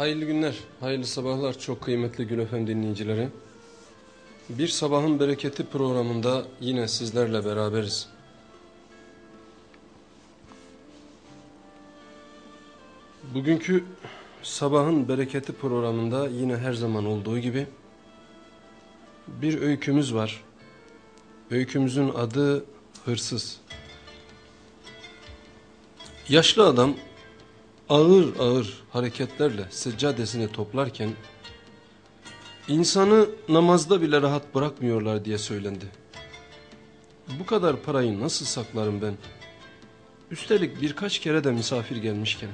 Hayırlı günler, hayırlı sabahlar çok kıymetli Gül Efem dinleyicileri. Bir Sabahın Bereketi programında yine sizlerle beraberiz. Bugünkü Sabahın Bereketi programında yine her zaman olduğu gibi bir öykümüz var. Öykümüzün adı Hırsız. Yaşlı adam ağır ağır hareketlerle seccadesini toplarken insanı namazda bile rahat bırakmıyorlar diye söylendi. Bu kadar parayı nasıl saklarım ben? Üstelik birkaç kere de misafir gelmişken.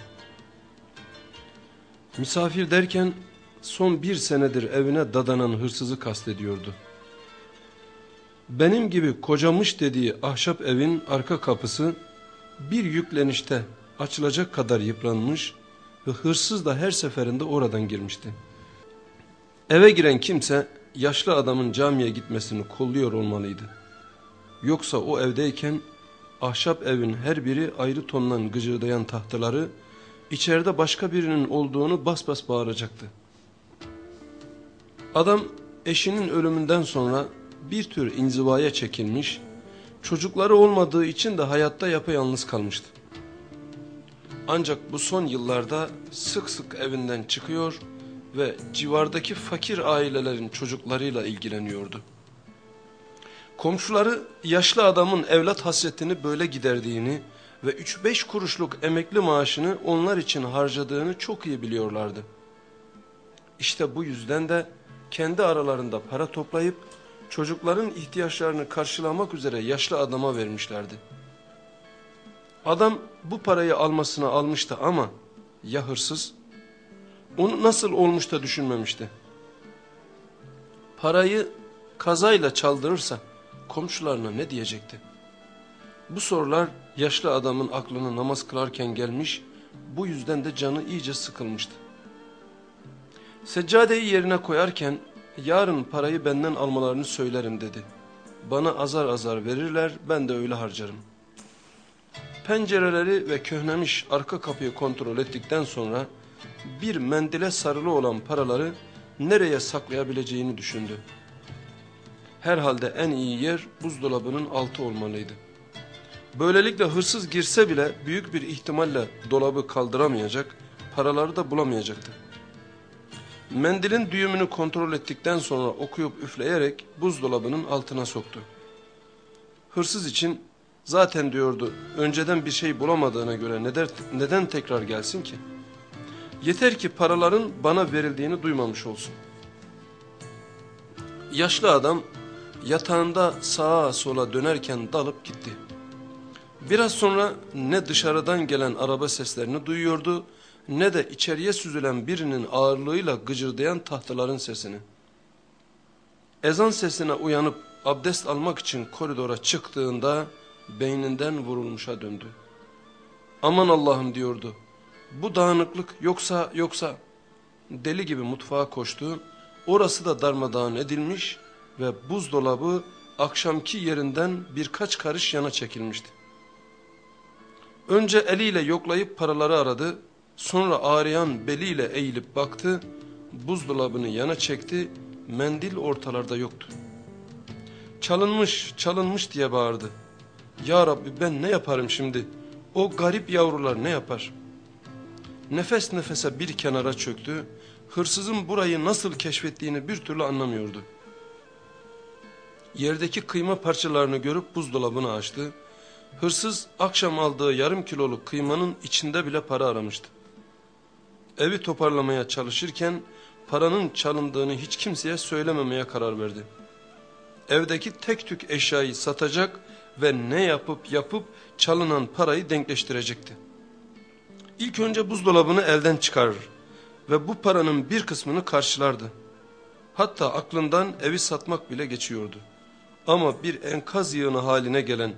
Misafir derken son bir senedir evine dadanan hırsızı kastediyordu. Benim gibi kocamış dediği ahşap evin arka kapısı bir yüklenişte açılacak kadar yıpranmış ve hırsız da her seferinde oradan girmişti. Eve giren kimse yaşlı adamın camiye gitmesini kolluyor olmalıydı. Yoksa o evdeyken ahşap evin her biri ayrı tondan gıcırdayan tahtaları içeride başka birinin olduğunu bas bas bağıracaktı. Adam eşinin ölümünden sonra bir tür inzivaya çekilmiş, çocukları olmadığı için de hayatta yapayalnız kalmıştı. Ancak bu son yıllarda sık sık evinden çıkıyor ve civardaki fakir ailelerin çocuklarıyla ilgileniyordu. Komşuları yaşlı adamın evlat hasretini böyle giderdiğini ve 3-5 kuruşluk emekli maaşını onlar için harcadığını çok iyi biliyorlardı. İşte bu yüzden de kendi aralarında para toplayıp çocukların ihtiyaçlarını karşılamak üzere yaşlı adama vermişlerdi. Adam bu parayı almasına almıştı ama ya hırsız? Onu nasıl olmuş da düşünmemişti. Parayı kazayla çaldırırsa komşularına ne diyecekti? Bu sorular yaşlı adamın aklına namaz kılarken gelmiş, bu yüzden de canı iyice sıkılmıştı. Seccadeyi yerine koyarken yarın parayı benden almalarını söylerim dedi. Bana azar azar verirler ben de öyle harcarım. Pencereleri ve köhnemiş arka kapıyı kontrol ettikten sonra bir mendile sarılı olan paraları nereye saklayabileceğini düşündü. Herhalde en iyi yer buzdolabının altı olmalıydı. Böylelikle hırsız girse bile büyük bir ihtimalle dolabı kaldıramayacak, paraları da bulamayacaktı. Mendilin düğümünü kontrol ettikten sonra okuyup üfleyerek buzdolabının altına soktu. Hırsız için zaten diyordu önceden bir şey bulamadığına göre neden, neden tekrar gelsin ki? Yeter ki paraların bana verildiğini duymamış olsun. Yaşlı adam yatağında sağa sola dönerken dalıp gitti. Biraz sonra ne dışarıdan gelen araba seslerini duyuyordu ne de içeriye süzülen birinin ağırlığıyla gıcırdayan tahtaların sesini. Ezan sesine uyanıp abdest almak için koridora çıktığında beyninden vurulmuşa döndü. Aman Allah'ım diyordu. Bu dağınıklık yoksa yoksa deli gibi mutfağa koştu. Orası da darmadağın edilmiş ve buzdolabı akşamki yerinden birkaç karış yana çekilmişti. Önce eliyle yoklayıp paraları aradı. Sonra ağrıyan beliyle eğilip baktı. Buzdolabını yana çekti. Mendil ortalarda yoktu. Çalınmış, çalınmış diye bağırdı. Ya Rabbi ben ne yaparım şimdi? O garip yavrular ne yapar? Nefes nefese bir kenara çöktü. Hırsızın burayı nasıl keşfettiğini bir türlü anlamıyordu. Yerdeki kıyma parçalarını görüp buzdolabını açtı. Hırsız akşam aldığı yarım kiloluk kıymanın içinde bile para aramıştı. Evi toparlamaya çalışırken paranın çalındığını hiç kimseye söylememeye karar verdi. Evdeki tek tük eşyayı satacak ve ne yapıp yapıp çalınan parayı denkleştirecekti. İlk önce buzdolabını elden çıkarır ve bu paranın bir kısmını karşılardı. Hatta aklından evi satmak bile geçiyordu. Ama bir enkaz yığını haline gelen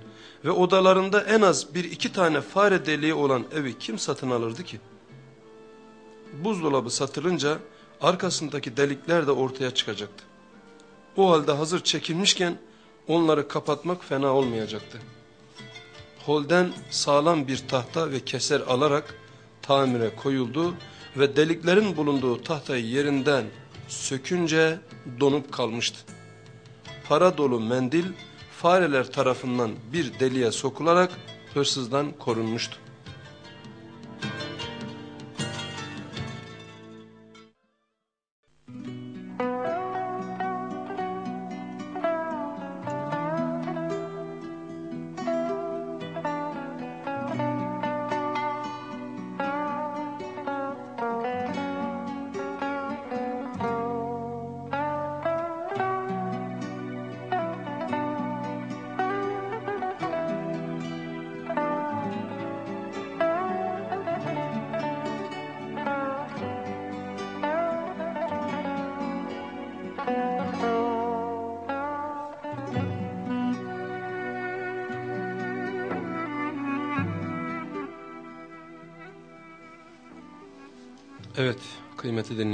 ve odalarında en az bir iki tane fare deliği olan evi kim satın alırdı ki? Buzdolabı satılınca arkasındaki delikler de ortaya çıkacaktı. O halde hazır çekilmişken onları kapatmak fena olmayacaktı. Holden sağlam bir tahta ve keser alarak tamire koyuldu ve deliklerin bulunduğu tahtayı yerinden sökünce donup kalmıştı. Para dolu mendil fareler tarafından bir deliğe sokularak hırsızdan korunmuştu.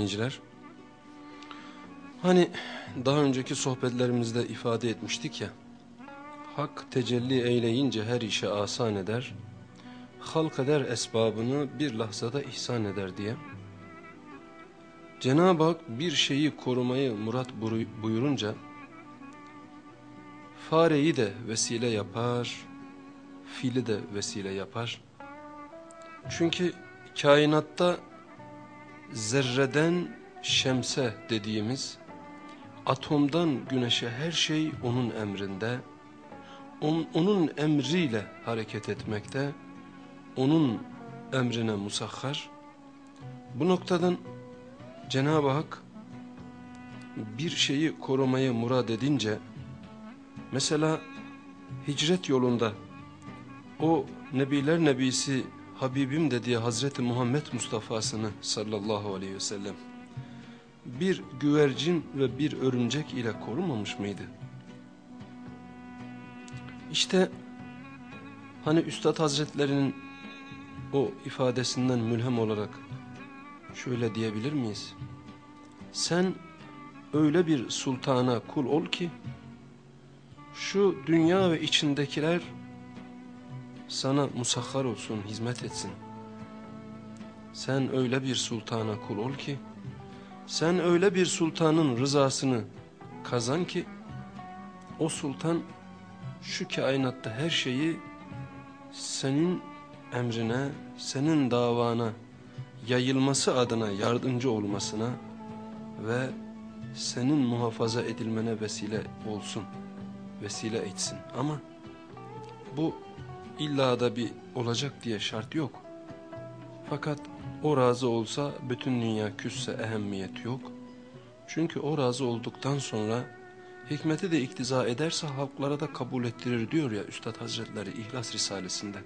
Dinleyiciler. Hani daha önceki sohbetlerimizde ifade etmiştik ya. Hak tecelli eyleyince her işe asan eder. Halk eder esbabını bir lahzada ihsan eder diye. Cenab-ı Hak bir şeyi korumayı murat buyurunca fareyi de vesile yapar, fili de vesile yapar. Çünkü kainatta zerreden şemse dediğimiz atomdan güneşe her şey onun emrinde, on, onun emriyle hareket etmekte, onun emrine musahhar. Bu noktadan Cenab-ı Hak bir şeyi korumayı murad edince, mesela hicret yolunda o Nebiler Nebisi Habibim dediği Hazreti Muhammed Mustafa'sını sallallahu aleyhi ve sellem bir güvercin ve bir örümcek ile korumamış mıydı? İşte hani Üstad Hazretlerinin o ifadesinden mülhem olarak şöyle diyebilir miyiz? Sen öyle bir sultana kul ol ki şu dünya ve içindekiler sana musahhar olsun, hizmet etsin. Sen öyle bir sultana kul ol ki, sen öyle bir sultanın rızasını kazan ki, o sultan şu kainatta her şeyi senin emrine, senin davana yayılması adına yardımcı olmasına ve senin muhafaza edilmene vesile olsun, vesile etsin. Ama bu illa da bir olacak diye şart yok. Fakat o razı olsa bütün dünya küsse ehemmiyet yok. Çünkü o razı olduktan sonra hikmeti de iktiza ederse halklara da kabul ettirir diyor ya Üstad Hazretleri İhlas Risalesi'nde.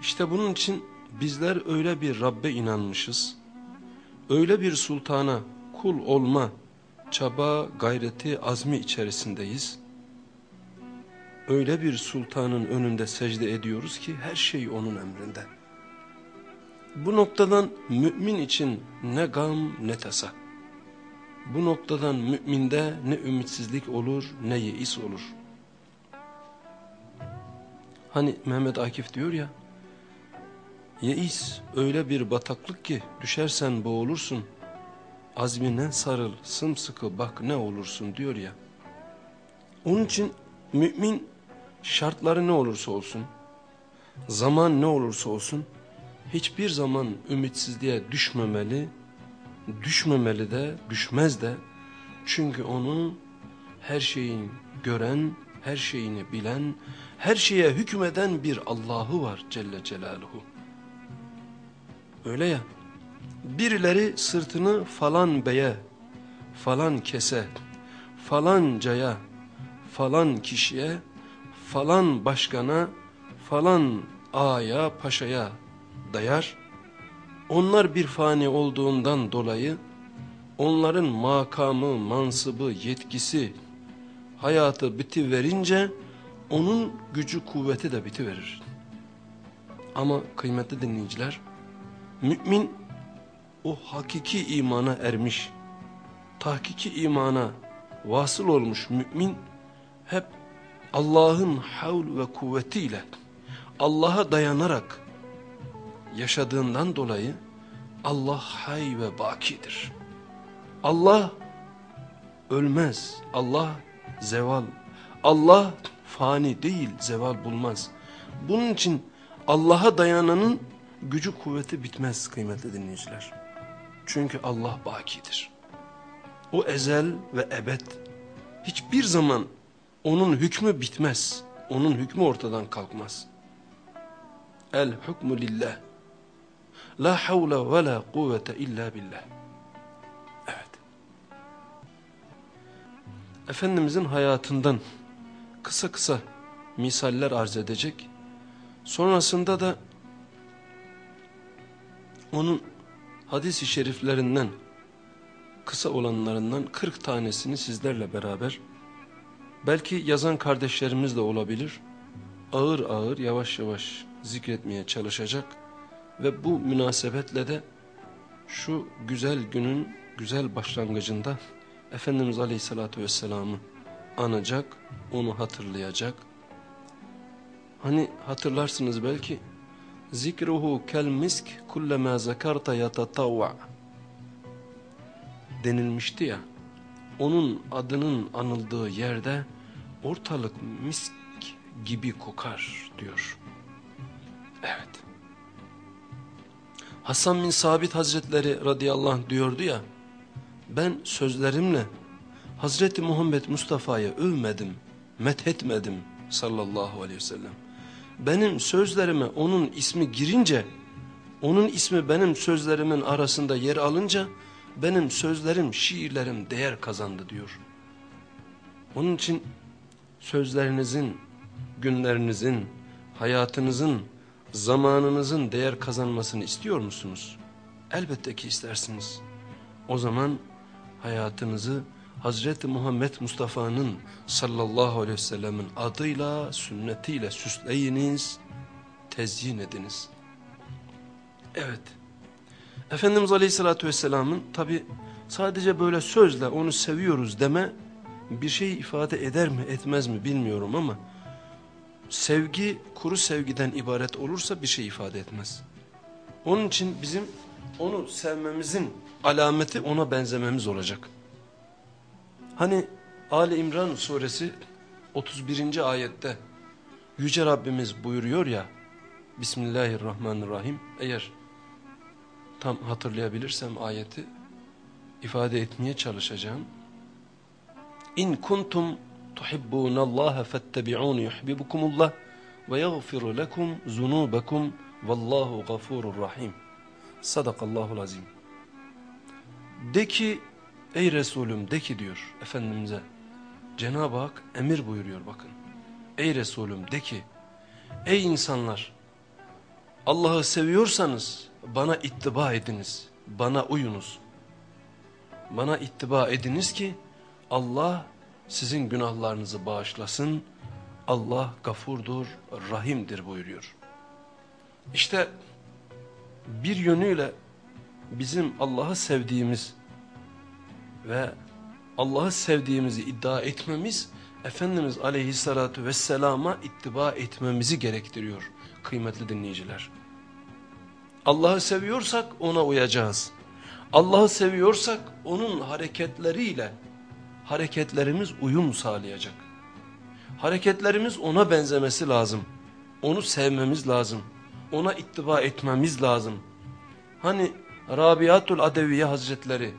İşte bunun için bizler öyle bir Rabbe inanmışız. Öyle bir sultana kul olma çaba, gayreti, azmi içerisindeyiz öyle bir sultanın önünde secde ediyoruz ki her şey onun emrinde. Bu noktadan mümin için ne gam ne tasa. Bu noktadan müminde ne ümitsizlik olur ne yeis olur. Hani Mehmet Akif diyor ya, Yeis öyle bir bataklık ki düşersen boğulursun, azmine sarıl sımsıkı bak ne olursun diyor ya. Onun için mümin şartları ne olursa olsun, zaman ne olursa olsun, hiçbir zaman ümitsizliğe düşmemeli, düşmemeli de, düşmez de. Çünkü onu her şeyin gören, her şeyini bilen, her şeye hükmeden bir Allah'ı var Celle Celaluhu. Öyle ya, birileri sırtını falan beye, falan kese, falancaya, falan kişiye, falan başkana, falan ağaya, paşaya dayar. Onlar bir fani olduğundan dolayı onların makamı, mansıbı, yetkisi, hayatı biti verince onun gücü kuvveti de biti verir. Ama kıymetli dinleyiciler, mümin o hakiki imana ermiş, tahkiki imana vasıl olmuş mümin hep Allah'ın havl ve kuvvetiyle Allah'a dayanarak yaşadığından dolayı Allah hay ve bakidir. Allah ölmez. Allah zeval. Allah fani değil, zeval bulmaz. Bunun için Allah'a dayananın gücü kuvveti bitmez kıymetli dinleyiciler. Çünkü Allah bakidir. O ezel ve ebed. Hiçbir zaman onun hükmü bitmez. Onun hükmü ortadan kalkmaz. El hukmu lillah. La havle ve la kuvvete illa billah. Evet. Efendimizin hayatından kısa kısa misaller arz edecek. Sonrasında da onun hadis-i şeriflerinden kısa olanlarından 40 tanesini sizlerle beraber belki yazan kardeşlerimiz de olabilir. Ağır ağır yavaş yavaş zikretmeye çalışacak ve bu münasebetle de şu güzel günün güzel başlangıcında Efendimiz Aleyhisselatü Vesselam'ı anacak, onu hatırlayacak. Hani hatırlarsınız belki zikruhu kel misk kullama zakarta yatatavva denilmişti ya. Onun adının anıldığı yerde ortalık misk gibi kokar diyor. Evet. Hasan bin Sabit Hazretleri radıyallahu anh diyordu ya. Ben sözlerimle Hazreti Muhammed Mustafa'yı övmedim, methetmedim sallallahu aleyhi ve sellem. Benim sözlerime onun ismi girince, onun ismi benim sözlerimin arasında yer alınca, benim sözlerim, şiirlerim değer kazandı diyor. Onun için sözlerinizin, günlerinizin, hayatınızın, zamanınızın değer kazanmasını istiyor musunuz? Elbette ki istersiniz. O zaman hayatınızı Hazreti Muhammed Mustafa'nın sallallahu aleyhi ve sellemin adıyla, sünnetiyle süsleyiniz, tezyin ediniz. Evet. Efendimiz Aleyhisselatü Vesselam'ın tabi sadece böyle sözle onu seviyoruz deme bir şey ifade eder mi etmez mi bilmiyorum ama sevgi kuru sevgiden ibaret olursa bir şey ifade etmez. Onun için bizim onu sevmemizin alameti ona benzememiz olacak. Hani Ali İmran suresi 31. ayette Yüce Rabbimiz buyuruyor ya Bismillahirrahmanirrahim eğer tam hatırlayabilirsem ayeti ifade etmeye çalışacağım. İn kuntum tuhibbunallaha fettebi'un yuhibbukumullah ve yaghfiru lekum zunubakum vallahu gafurur rahim. Sadakallahul azim. De ki ey Resulüm de ki diyor Efendimiz'e. Cenab-ı Hak emir buyuruyor bakın. Ey Resulüm de ki ey insanlar Allah'ı seviyorsanız bana ittiba ediniz, bana uyunuz. Bana ittiba ediniz ki Allah sizin günahlarınızı bağışlasın. Allah gafurdur, rahimdir buyuruyor. İşte bir yönüyle bizim Allah'ı sevdiğimiz ve Allah'ı sevdiğimizi iddia etmemiz Efendimiz Aleyhisselatü Vesselam'a ittiba etmemizi gerektiriyor kıymetli dinleyiciler. Allah'ı seviyorsak ona uyacağız. Allah'ı seviyorsak onun hareketleriyle hareketlerimiz uyum sağlayacak. Hareketlerimiz ona benzemesi lazım. Onu sevmemiz lazım. Ona ittiba etmemiz lazım. Hani Rabiatul Adeviye Hazretleri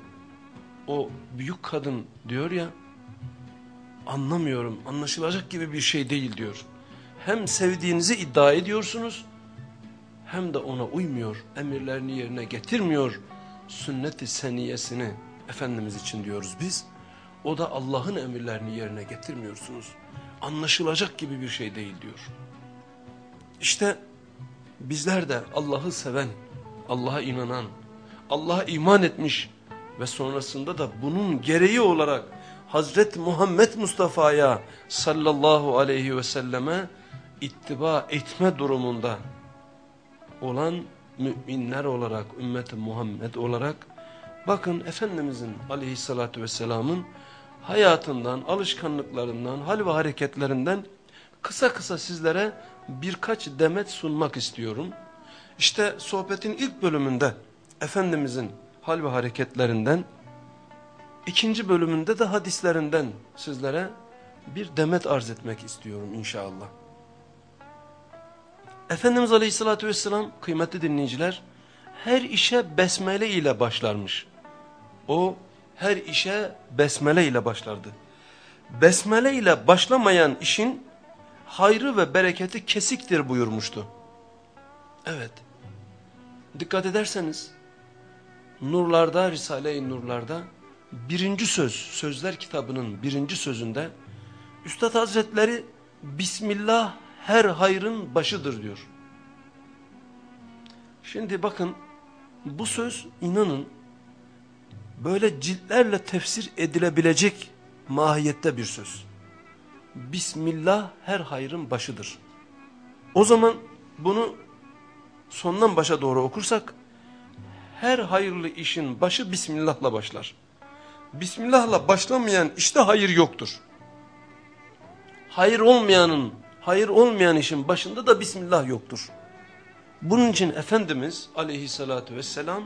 o büyük kadın diyor ya anlamıyorum anlaşılacak gibi bir şey değil diyor. Hem sevdiğinizi iddia ediyorsunuz hem de ona uymuyor, emirlerini yerine getirmiyor. Sünnet-i seniyesini Efendimiz için diyoruz biz. O da Allah'ın emirlerini yerine getirmiyorsunuz. Anlaşılacak gibi bir şey değil diyor. İşte bizler de Allah'ı seven, Allah'a inanan, Allah'a iman etmiş ve sonrasında da bunun gereği olarak Hazreti Muhammed Mustafa'ya sallallahu aleyhi ve selleme ittiba etme durumunda olan müminler olarak, ümmeti Muhammed olarak bakın Efendimizin aleyhissalatü vesselamın hayatından, alışkanlıklarından, hal ve hareketlerinden kısa kısa sizlere birkaç demet sunmak istiyorum. İşte sohbetin ilk bölümünde Efendimizin hal ve hareketlerinden, ikinci bölümünde de hadislerinden sizlere bir demet arz etmek istiyorum inşallah. Efendimiz Aleyhisselatü Vesselam kıymetli dinleyiciler her işe besmele ile başlarmış. O her işe besmele ile başlardı. Besmele ile başlamayan işin hayrı ve bereketi kesiktir buyurmuştu. Evet. Dikkat ederseniz Nurlarda, Risale-i Nurlarda birinci söz, Sözler kitabının birinci sözünde Üstad Hazretleri Bismillah her hayrın başıdır diyor. Şimdi bakın bu söz inanın böyle ciltlerle tefsir edilebilecek mahiyette bir söz. Bismillah her hayrın başıdır. O zaman bunu sondan başa doğru okursak her hayırlı işin başı Bismillah'la başlar. Bismillah'la başlamayan işte hayır yoktur. Hayır olmayanın, hayır olmayan işin başında da Bismillah yoktur. Bunun için Efendimiz aleyhissalatü vesselam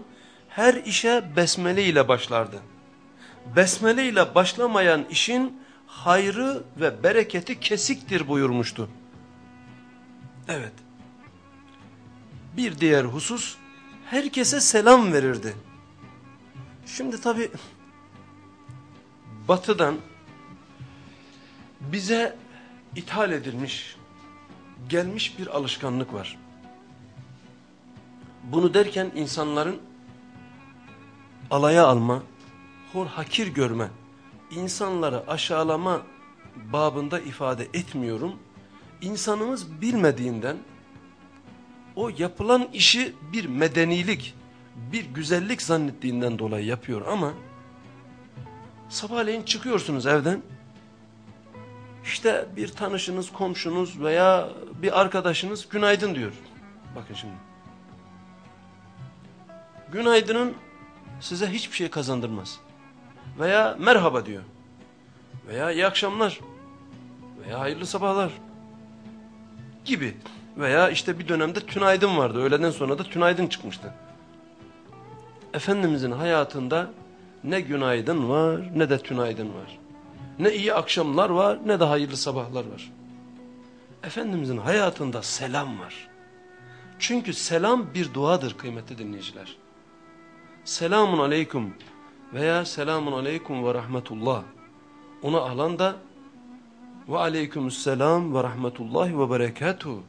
her işe besmele ile başlardı. Besmele ile başlamayan işin hayrı ve bereketi kesiktir buyurmuştu. Evet. Bir diğer husus herkese selam verirdi. Şimdi tabi batıdan bize ithal edilmiş, gelmiş bir alışkanlık var. Bunu derken insanların alaya alma, hor hakir görme, insanları aşağılama babında ifade etmiyorum. İnsanımız bilmediğinden o yapılan işi bir medenilik, bir güzellik zannettiğinden dolayı yapıyor ama sabahleyin çıkıyorsunuz evden işte bir tanışınız, komşunuz veya bir arkadaşınız günaydın diyor. Bakın şimdi. Günaydının size hiçbir şey kazandırmaz. Veya merhaba diyor. Veya iyi akşamlar. Veya hayırlı sabahlar. Gibi. Veya işte bir dönemde tünaydın vardı. Öğleden sonra da tünaydın çıkmıştı. Efendimizin hayatında ne günaydın var ne de tünaydın var. Ne iyi akşamlar var ne de hayırlı sabahlar var. Efendimizin hayatında selam var. Çünkü selam bir duadır kıymetli dinleyiciler. Selamun aleyküm veya selamun aleyküm ve rahmetullah. Onu alan da ve aleykümselam ve rahmetullahi ve berekatuhu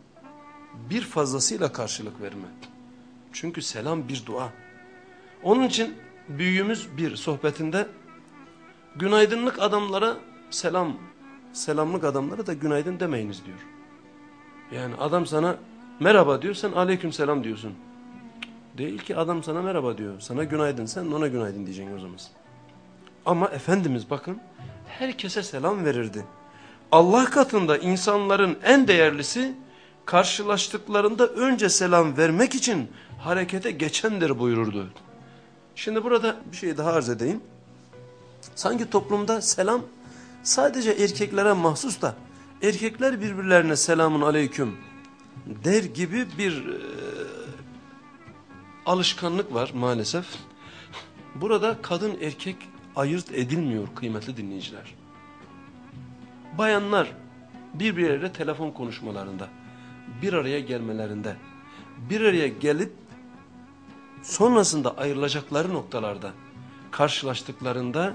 bir fazlasıyla karşılık verme. Çünkü selam bir dua. Onun için büyüğümüz bir sohbetinde günaydınlık adamlara selam, selamlık adamlara da günaydın demeyiniz diyor. Yani adam sana merhaba diyor sen aleyküm selam diyorsun. Değil ki adam sana merhaba diyor. Sana günaydın sen ona günaydın diyeceksin o zaman. Ama Efendimiz bakın herkese selam verirdi. Allah katında insanların en değerlisi karşılaştıklarında önce selam vermek için harekete geçendir buyururdu. Şimdi burada bir şey daha arz edeyim. Sanki toplumda selam sadece erkeklere mahsus da erkekler birbirlerine selamun aleyküm der gibi bir e, alışkanlık var maalesef. Burada kadın erkek ayırt edilmiyor kıymetli dinleyiciler. Bayanlar birbirleriyle telefon konuşmalarında, bir araya gelmelerinde, bir araya gelip sonrasında ayrılacakları noktalarda karşılaştıklarında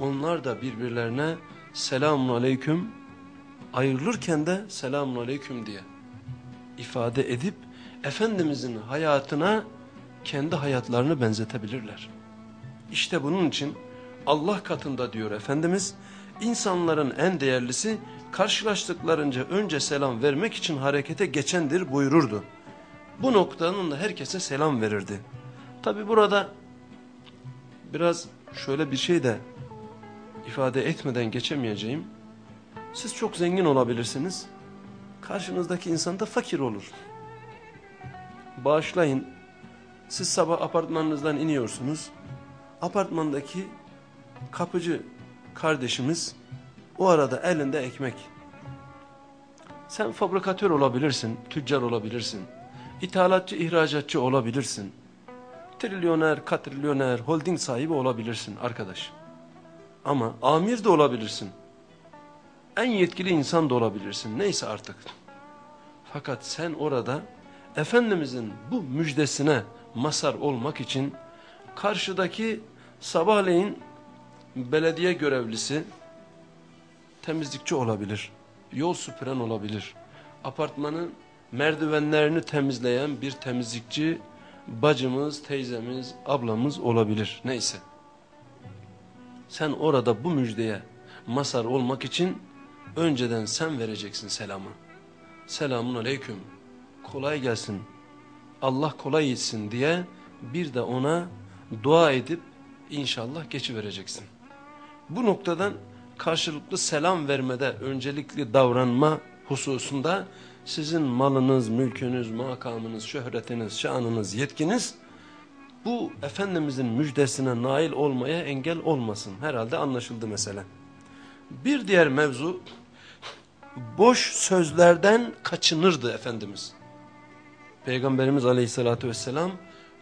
onlar da birbirlerine selamun aleyküm ayrılırken de selamun aleyküm diye ifade edip Efendimizin hayatına kendi hayatlarını benzetebilirler. İşte bunun için Allah katında diyor Efendimiz insanların en değerlisi karşılaştıklarınca önce selam vermek için harekete geçendir buyururdu. Bu noktanın da herkese selam verirdi. Tabi burada biraz şöyle bir şey de ifade etmeden geçemeyeceğim. Siz çok zengin olabilirsiniz. Karşınızdaki insan da fakir olur. Bağışlayın. Siz sabah apartmanınızdan iniyorsunuz. Apartmandaki kapıcı kardeşimiz o arada elinde ekmek. Sen fabrikatör olabilirsin, tüccar olabilirsin. İthalatçı, ihracatçı olabilirsin. trilyoner, katrilyoner, holding sahibi olabilirsin arkadaş. Ama amir de olabilirsin. En yetkili insan da olabilirsin. Neyse artık. Fakat sen orada Efendimizin bu müjdesine masar olmak için karşıdaki sabahleyin belediye görevlisi temizlikçi olabilir. Yol süpüren olabilir. Apartmanın merdivenlerini temizleyen bir temizlikçi bacımız, teyzemiz, ablamız olabilir. Neyse. Sen orada bu müjdeye masar olmak için önceden sen vereceksin selamı. Selamun aleyküm. Kolay gelsin. Allah kolay etsin diye bir de ona dua edip inşallah geçivereceksin. Bu noktadan karşılıklı selam vermede öncelikli davranma hususunda sizin malınız, mülkünüz, makamınız, şöhretiniz, şanınız, yetkiniz bu Efendimizin müjdesine nail olmaya engel olmasın. Herhalde anlaşıldı mesele. Bir diğer mevzu boş sözlerden kaçınırdı Efendimiz. Peygamberimiz aleyhissalatü vesselam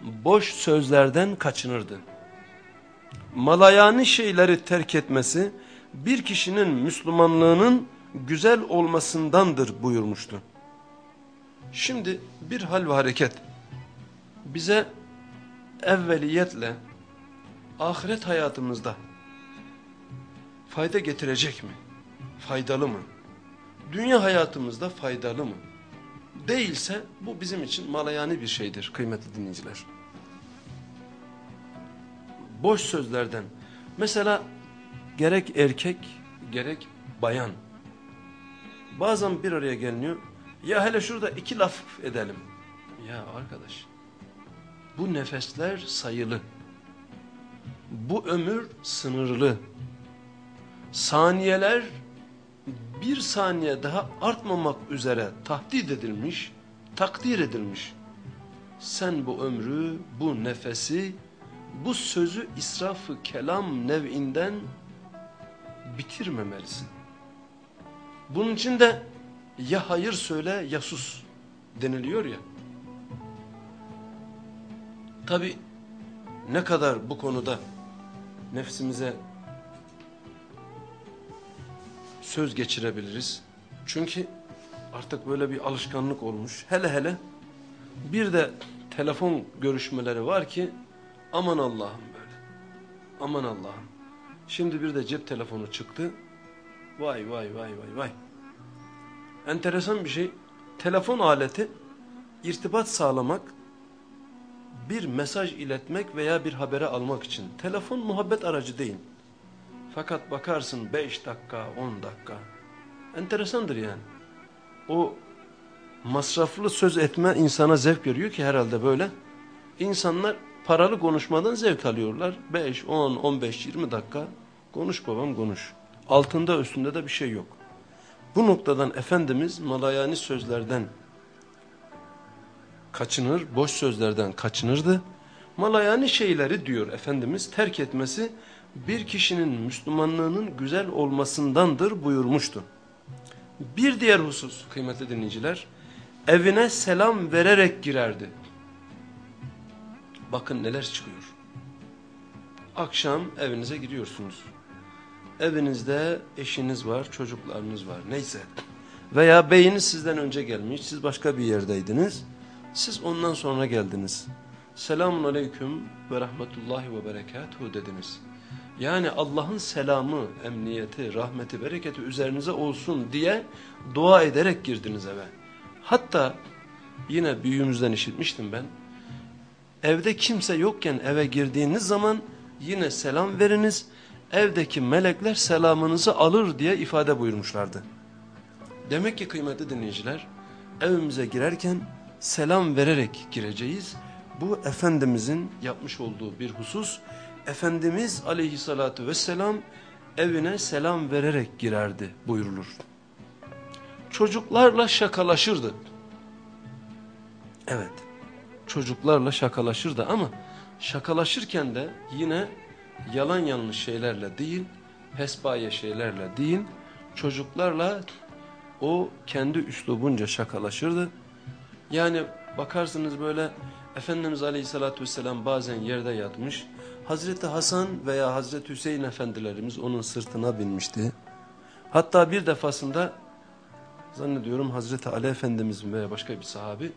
boş sözlerden kaçınırdı. Malayani şeyleri terk etmesi bir kişinin Müslümanlığının güzel olmasındandır buyurmuştu. Şimdi bir hal ve hareket bize evveliyetle ahiret hayatımızda fayda getirecek mi? Faydalı mı? Dünya hayatımızda faydalı mı? Değilse bu bizim için malayani bir şeydir kıymetli dinleyiciler. Boş sözlerden mesela gerek erkek gerek bayan bazen bir araya geliniyor ya hele şurada iki laf edelim. Ya arkadaş bu nefesler sayılı. Bu ömür sınırlı. Saniyeler bir saniye daha artmamak üzere tahdit edilmiş, takdir edilmiş. Sen bu ömrü, bu nefesi, bu sözü israfı kelam nev'inden bitirmemelisin. Bunun için de ya hayır söyle ya sus deniliyor ya. Tabi ne kadar bu konuda nefsimize söz geçirebiliriz. Çünkü artık böyle bir alışkanlık olmuş. Hele hele bir de telefon görüşmeleri var ki aman Allah'ım böyle. Aman Allah'ım. Şimdi bir de cep telefonu çıktı. Vay vay vay vay vay. Enteresan bir şey. Telefon aleti irtibat sağlamak, bir mesaj iletmek veya bir habere almak için. Telefon muhabbet aracı değil. Fakat bakarsın 5 dakika, 10 dakika. Enteresandır yani. O masraflı söz etme insana zevk veriyor ki herhalde böyle. İnsanlar paralı konuşmadan zevk alıyorlar. 5, 10, 15, 20 dakika konuş babam konuş. Altında üstünde de bir şey yok. Bu noktadan Efendimiz malayani sözlerden kaçınır, boş sözlerden kaçınırdı. Malayani şeyleri diyor Efendimiz terk etmesi bir kişinin Müslümanlığının güzel olmasındandır buyurmuştu. Bir diğer husus kıymetli dinleyiciler, evine selam vererek girerdi. Bakın neler çıkıyor. Akşam evinize giriyorsunuz. Evinizde eşiniz var, çocuklarınız var neyse. Veya beyiniz sizden önce gelmiş, siz başka bir yerdeydiniz. Siz ondan sonra geldiniz. Selamun aleyküm ve rahmetullahi ve berekatuhu dediniz. Yani Allah'ın selamı, emniyeti, rahmeti, bereketi üzerinize olsun diye dua ederek girdiniz eve. Hatta yine büyüğümüzden işitmiştim ben. Evde kimse yokken eve girdiğiniz zaman yine selam veriniz. Evdeki melekler selamınızı alır diye ifade buyurmuşlardı. Demek ki kıymetli dinleyiciler evimize girerken selam vererek gireceğiz. Bu Efendimizin yapmış olduğu bir husus. Efendimiz aleyhissalatu vesselam evine selam vererek girerdi buyurulur. Çocuklarla şakalaşırdı. Evet çocuklarla şakalaşırdı ama şakalaşırken de yine yalan yanlış şeylerle değil, pespaye şeylerle değil, çocuklarla o kendi üslubunca şakalaşırdı. Yani bakarsınız böyle Efendimiz Aleyhisselatü Vesselam bazen yerde yatmış. Hazreti Hasan veya Hazreti Hüseyin efendilerimiz onun sırtına binmişti. Hatta bir defasında zannediyorum Hazreti Ali Efendimiz veya başka bir sahabi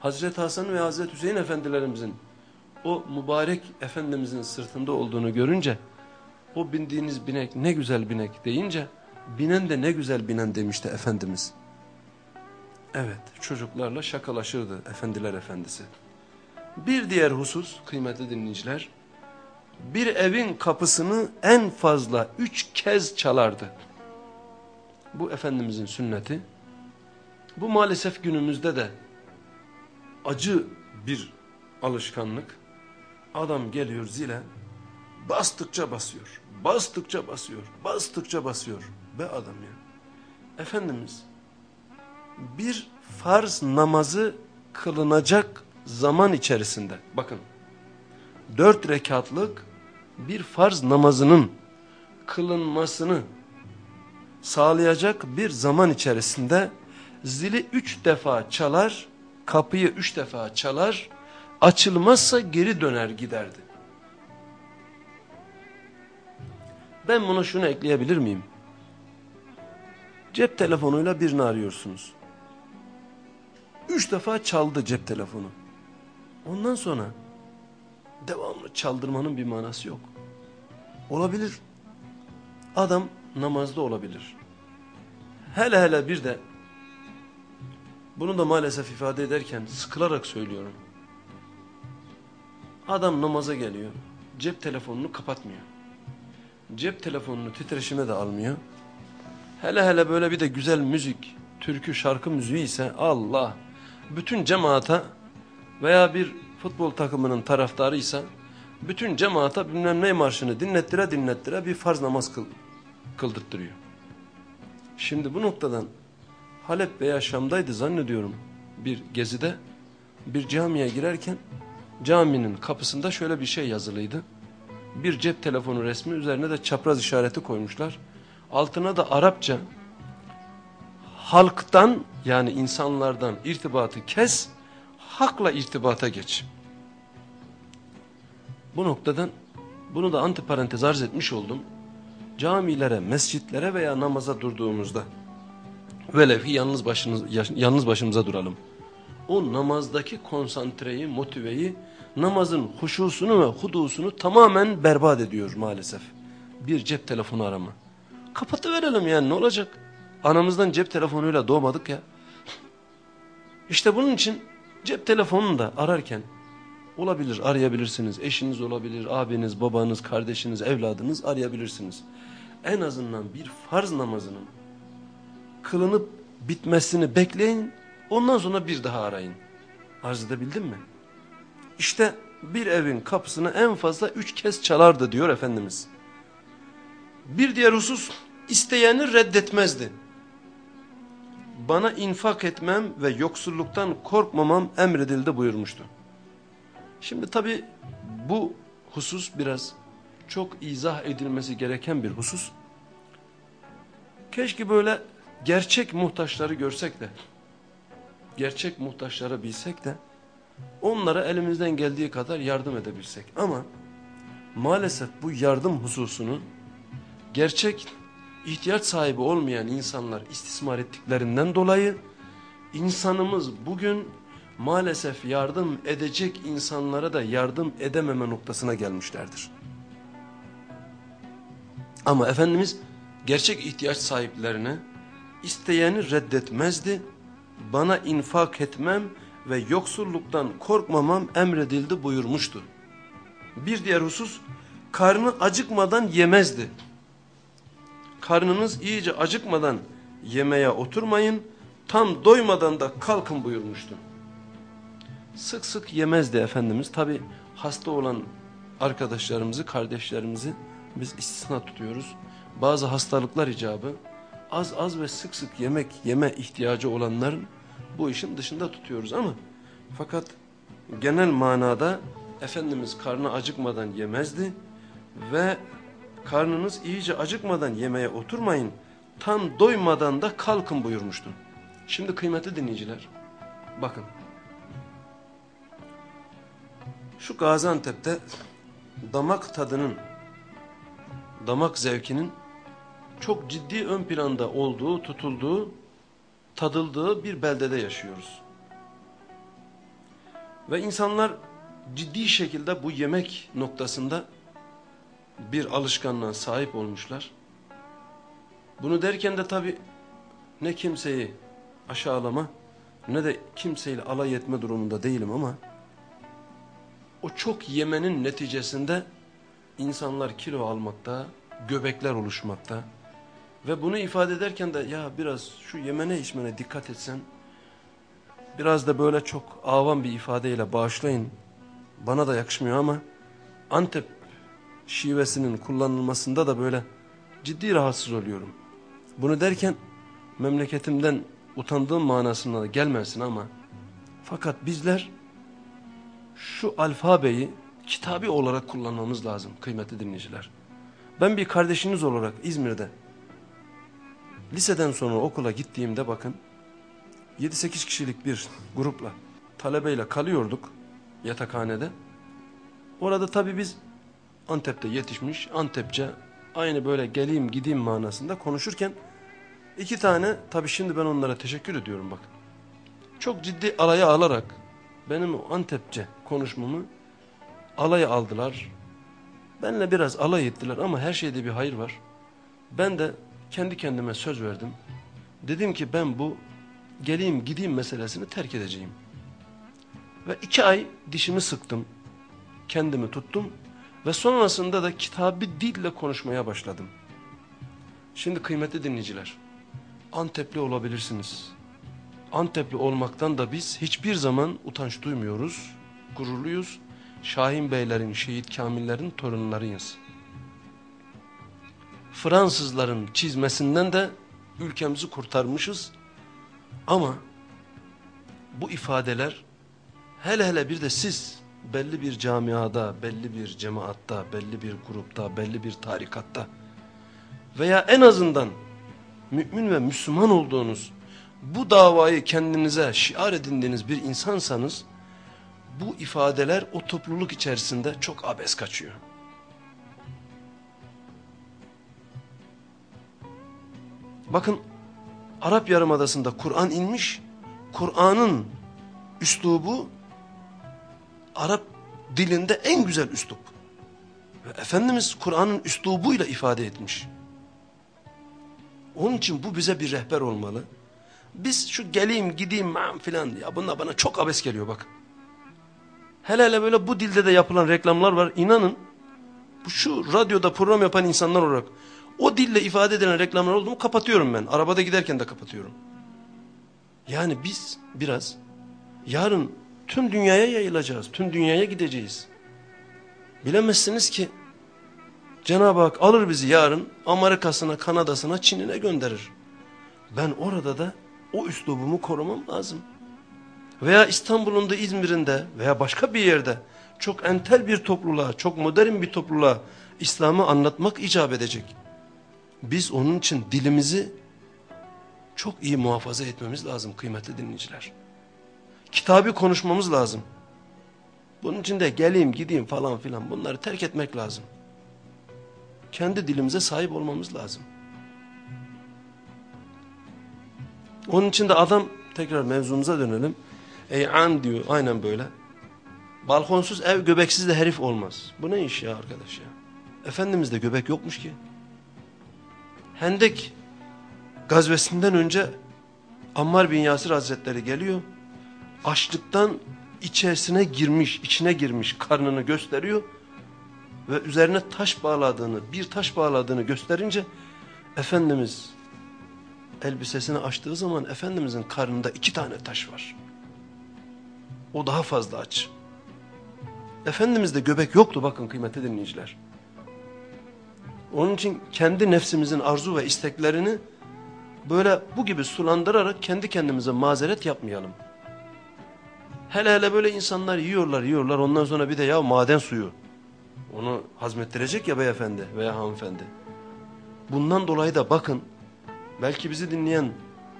Hazreti Hasan ve Hazreti Hüseyin efendilerimizin o mübarek efendimizin sırtında olduğunu görünce o bindiğiniz binek ne güzel binek deyince binen de ne güzel binen demişti Efendimiz. Evet çocuklarla şakalaşırdı efendiler efendisi. Bir diğer husus kıymetli dinleyiciler bir evin kapısını en fazla üç kez çalardı. Bu Efendimizin sünneti. Bu maalesef günümüzde de acı bir alışkanlık. Adam geliyor zile bastıkça basıyor, bastıkça basıyor, bastıkça basıyor. Be adam ya. Efendimiz bir farz namazı kılınacak zaman içerisinde bakın dört rekatlık bir farz namazının kılınmasını sağlayacak bir zaman içerisinde zili üç defa çalar, kapıyı üç defa çalar, açılmazsa geri döner giderdi. Ben buna şunu ekleyebilir miyim? Cep telefonuyla birini arıyorsunuz. Üç defa çaldı cep telefonu. Ondan sonra devamlı çaldırmanın bir manası yok. Olabilir. Adam namazda olabilir. Hele hele bir de bunu da maalesef ifade ederken sıkılarak söylüyorum. Adam namaza geliyor. Cep telefonunu kapatmıyor. Cep telefonunu titreşime de almıyor. Hele hele böyle bir de güzel müzik, türkü, şarkı müziği ise Allah bütün cemaata veya bir futbol takımının taraftarıysa bütün cemaata bilmem ne marşını dinlettire dinlettire bir farz namaz kıl, kıldırttırıyor. Şimdi bu noktadan Halep veya Şam'daydı zannediyorum bir gezide bir camiye girerken caminin kapısında şöyle bir şey yazılıydı. Bir cep telefonu resmi üzerine de çapraz işareti koymuşlar. Altına da Arapça halktan yani insanlardan irtibatı kes, hakla irtibata geç. Bu noktadan bunu da antiparantez arz etmiş oldum. Camilere, mescitlere veya namaza durduğumuzda velev ki yalnız, başınız, yalnız başımıza duralım. O namazdaki konsantreyi, motiveyi, namazın huşusunu ve hudusunu tamamen berbat ediyor maalesef. Bir cep telefonu arama. Kapatıverelim yani ne olacak? Anamızdan cep telefonuyla doğmadık ya. İşte bunun için cep telefonunu da ararken olabilir arayabilirsiniz. Eşiniz olabilir, abiniz, babanız, kardeşiniz, evladınız arayabilirsiniz. En azından bir farz namazının kılınıp bitmesini bekleyin. Ondan sonra bir daha arayın. Arz edebildim mi? İşte bir evin kapısını en fazla üç kez çalardı diyor Efendimiz. Bir diğer husus isteyeni reddetmezdi bana infak etmem ve yoksulluktan korkmamam emredildi buyurmuştu. Şimdi tabi bu husus biraz çok izah edilmesi gereken bir husus. Keşke böyle gerçek muhtaçları görsek de, gerçek muhtaçları bilsek de, onlara elimizden geldiği kadar yardım edebilsek. Ama maalesef bu yardım hususunu gerçek ihtiyaç sahibi olmayan insanlar istismar ettiklerinden dolayı insanımız bugün maalesef yardım edecek insanlara da yardım edememe noktasına gelmişlerdir. Ama Efendimiz gerçek ihtiyaç sahiplerine isteyeni reddetmezdi. Bana infak etmem ve yoksulluktan korkmamam emredildi buyurmuştu. Bir diğer husus karnı acıkmadan yemezdi karnınız iyice acıkmadan yemeye oturmayın, tam doymadan da kalkın buyurmuştu. Sık sık yemezdi Efendimiz. Tabi hasta olan arkadaşlarımızı, kardeşlerimizi biz istisna tutuyoruz. Bazı hastalıklar icabı az az ve sık sık yemek yeme ihtiyacı olanların bu işin dışında tutuyoruz ama fakat genel manada Efendimiz karnı acıkmadan yemezdi ve karnınız iyice acıkmadan yemeğe oturmayın, tam doymadan da kalkın buyurmuştu. Şimdi kıymetli dinleyiciler, bakın. Şu Gaziantep'te damak tadının, damak zevkinin çok ciddi ön planda olduğu, tutulduğu, tadıldığı bir beldede yaşıyoruz. Ve insanlar ciddi şekilde bu yemek noktasında bir alışkanlığa sahip olmuşlar. Bunu derken de tabi ne kimseyi aşağılama ne de kimseyle alay etme durumunda değilim ama o çok yemenin neticesinde insanlar kilo almakta, göbekler oluşmakta ve bunu ifade ederken de ya biraz şu yemene içmene dikkat etsen biraz da böyle çok avam bir ifadeyle bağışlayın bana da yakışmıyor ama Antep şivesinin kullanılmasında da böyle ciddi rahatsız oluyorum. Bunu derken memleketimden utandığım manasına da gelmesin ama fakat bizler şu alfabeyi kitabi olarak kullanmamız lazım kıymetli dinleyiciler. Ben bir kardeşiniz olarak İzmir'de liseden sonra okula gittiğimde bakın 7-8 kişilik bir grupla talebeyle kalıyorduk yatakhanede. Orada tabii biz Antep'te yetişmiş Antepçe aynı böyle geleyim gideyim manasında konuşurken iki tane tabii şimdi ben onlara teşekkür ediyorum bak. Çok ciddi alaya alarak benim Antepçe konuşmamı alaya aldılar. Benle biraz alay ettiler ama her şeyde bir hayır var. Ben de kendi kendime söz verdim. Dedim ki ben bu geleyim gideyim meselesini terk edeceğim. Ve iki ay dişimi sıktım. Kendimi tuttum. Ve sonrasında da kitabı dille konuşmaya başladım. Şimdi kıymetli dinleyiciler. Antepli olabilirsiniz. Antepli olmaktan da biz hiçbir zaman utanç duymuyoruz. Gururluyuz. Şahin Beylerin, Şehit Kamillerin torunlarıyız. Fransızların çizmesinden de ülkemizi kurtarmışız. Ama bu ifadeler hele hele bir de siz belli bir camiada, belli bir cemaatta, belli bir grupta, belli bir tarikatta veya en azından mümin ve Müslüman olduğunuz bu davayı kendinize şiar edindiğiniz bir insansanız bu ifadeler o topluluk içerisinde çok abes kaçıyor. Bakın Arap Yarımadası'nda Kur'an inmiş. Kur'an'ın üslubu Arap dilinde en güzel üslup. Ve Efendimiz Kur'an'ın üslubuyla ifade etmiş. Onun için bu bize bir rehber olmalı. Biz şu geleyim gideyim filan ya bunlar bana çok abes geliyor bak. Hele hele böyle bu dilde de yapılan reklamlar var. İnanın şu radyoda program yapan insanlar olarak o dille ifade edilen reklamlar oldu mu kapatıyorum ben. Arabada giderken de kapatıyorum. Yani biz biraz yarın tüm dünyaya yayılacağız. Tüm dünyaya gideceğiz. Bilemezsiniz ki Cenab-ı Hak alır bizi yarın Amerika'sına, Kanada'sına, Çin'ine gönderir. Ben orada da o üslubumu korumam lazım. Veya İstanbul'un da İzmir'in veya başka bir yerde çok entel bir topluluğa, çok modern bir topluluğa İslam'ı anlatmak icap edecek. Biz onun için dilimizi çok iyi muhafaza etmemiz lazım kıymetli dinleyiciler. Kitabı konuşmamız lazım. Bunun için de geleyim gideyim falan filan bunları terk etmek lazım. Kendi dilimize sahip olmamız lazım. Onun için de adam tekrar mevzumuza dönelim. Ey an diyor aynen böyle. Balkonsuz ev göbeksiz de herif olmaz. Bu ne iş ya arkadaş ya? Efendimizde göbek yokmuş ki. Hendek gazvesinden önce Ammar bin Yasir Hazretleri geliyor. Açlıktan içerisine girmiş, içine girmiş karnını gösteriyor. Ve üzerine taş bağladığını, bir taş bağladığını gösterince Efendimiz elbisesini açtığı zaman Efendimizin karnında iki tane taş var. O daha fazla aç. Efendimizde göbek yoktu bakın kıymetli dinleyiciler. Onun için kendi nefsimizin arzu ve isteklerini böyle bu gibi sulandırarak kendi kendimize mazeret yapmayalım. Hele hele böyle insanlar yiyorlar yiyorlar ondan sonra bir de ya maden suyu. Onu hazmettirecek ya beyefendi veya hanımefendi. Bundan dolayı da bakın belki bizi dinleyen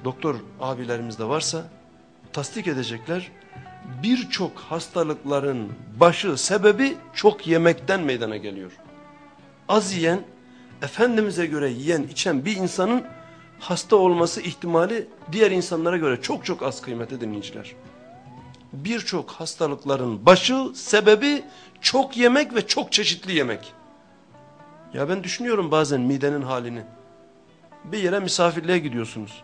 doktor abilerimiz de varsa tasdik edecekler. birçok hastalıkların başı sebebi çok yemekten meydana geliyor. Az yiyen, Efendimiz'e göre yiyen içen bir insanın hasta olması ihtimali diğer insanlara göre çok çok az kıymete dinleyiciler. Birçok hastalıkların başı sebebi çok yemek ve çok çeşitli yemek. Ya ben düşünüyorum bazen midenin halini. Bir yere misafirliğe gidiyorsunuz.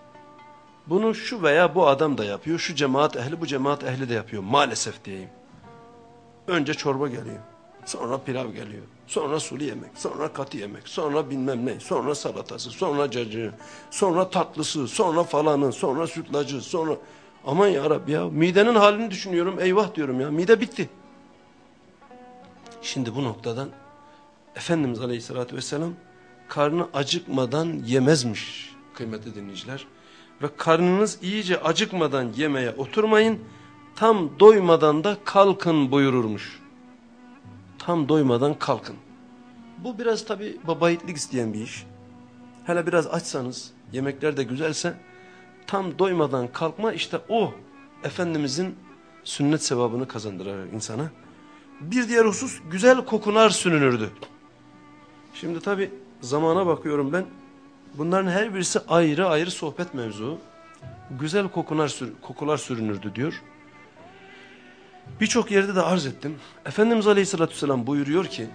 Bunu şu veya bu adam da yapıyor, şu cemaat ehli bu cemaat ehli de yapıyor maalesef diyeyim. Önce çorba geliyor, sonra pilav geliyor, sonra sulu yemek, sonra katı yemek, sonra bilmem ne, sonra salatası, sonra cacığı, sonra tatlısı, sonra falanı, sonra sütlacı, sonra... Aman ya Rabbi ya midenin halini düşünüyorum eyvah diyorum ya mide bitti. Şimdi bu noktadan Efendimiz Aleyhisselatü Vesselam karnı acıkmadan yemezmiş kıymetli dinleyiciler. Ve karnınız iyice acıkmadan yemeye oturmayın, tam doymadan da kalkın buyururmuş. Tam doymadan kalkın. Bu biraz tabi babayitlik isteyen bir iş. Hele biraz açsanız, yemekler de güzelse, tam doymadan kalkma işte o Efendimizin sünnet sevabını kazandırır insana. Bir diğer husus güzel kokular sürünürdü. Şimdi tabi zamana bakıyorum ben. Bunların her birisi ayrı ayrı sohbet mevzu. Güzel kokular, kokular sürünürdü diyor. Birçok yerde de arz ettim. Efendimiz Aleyhisselatü Vesselam buyuruyor ki,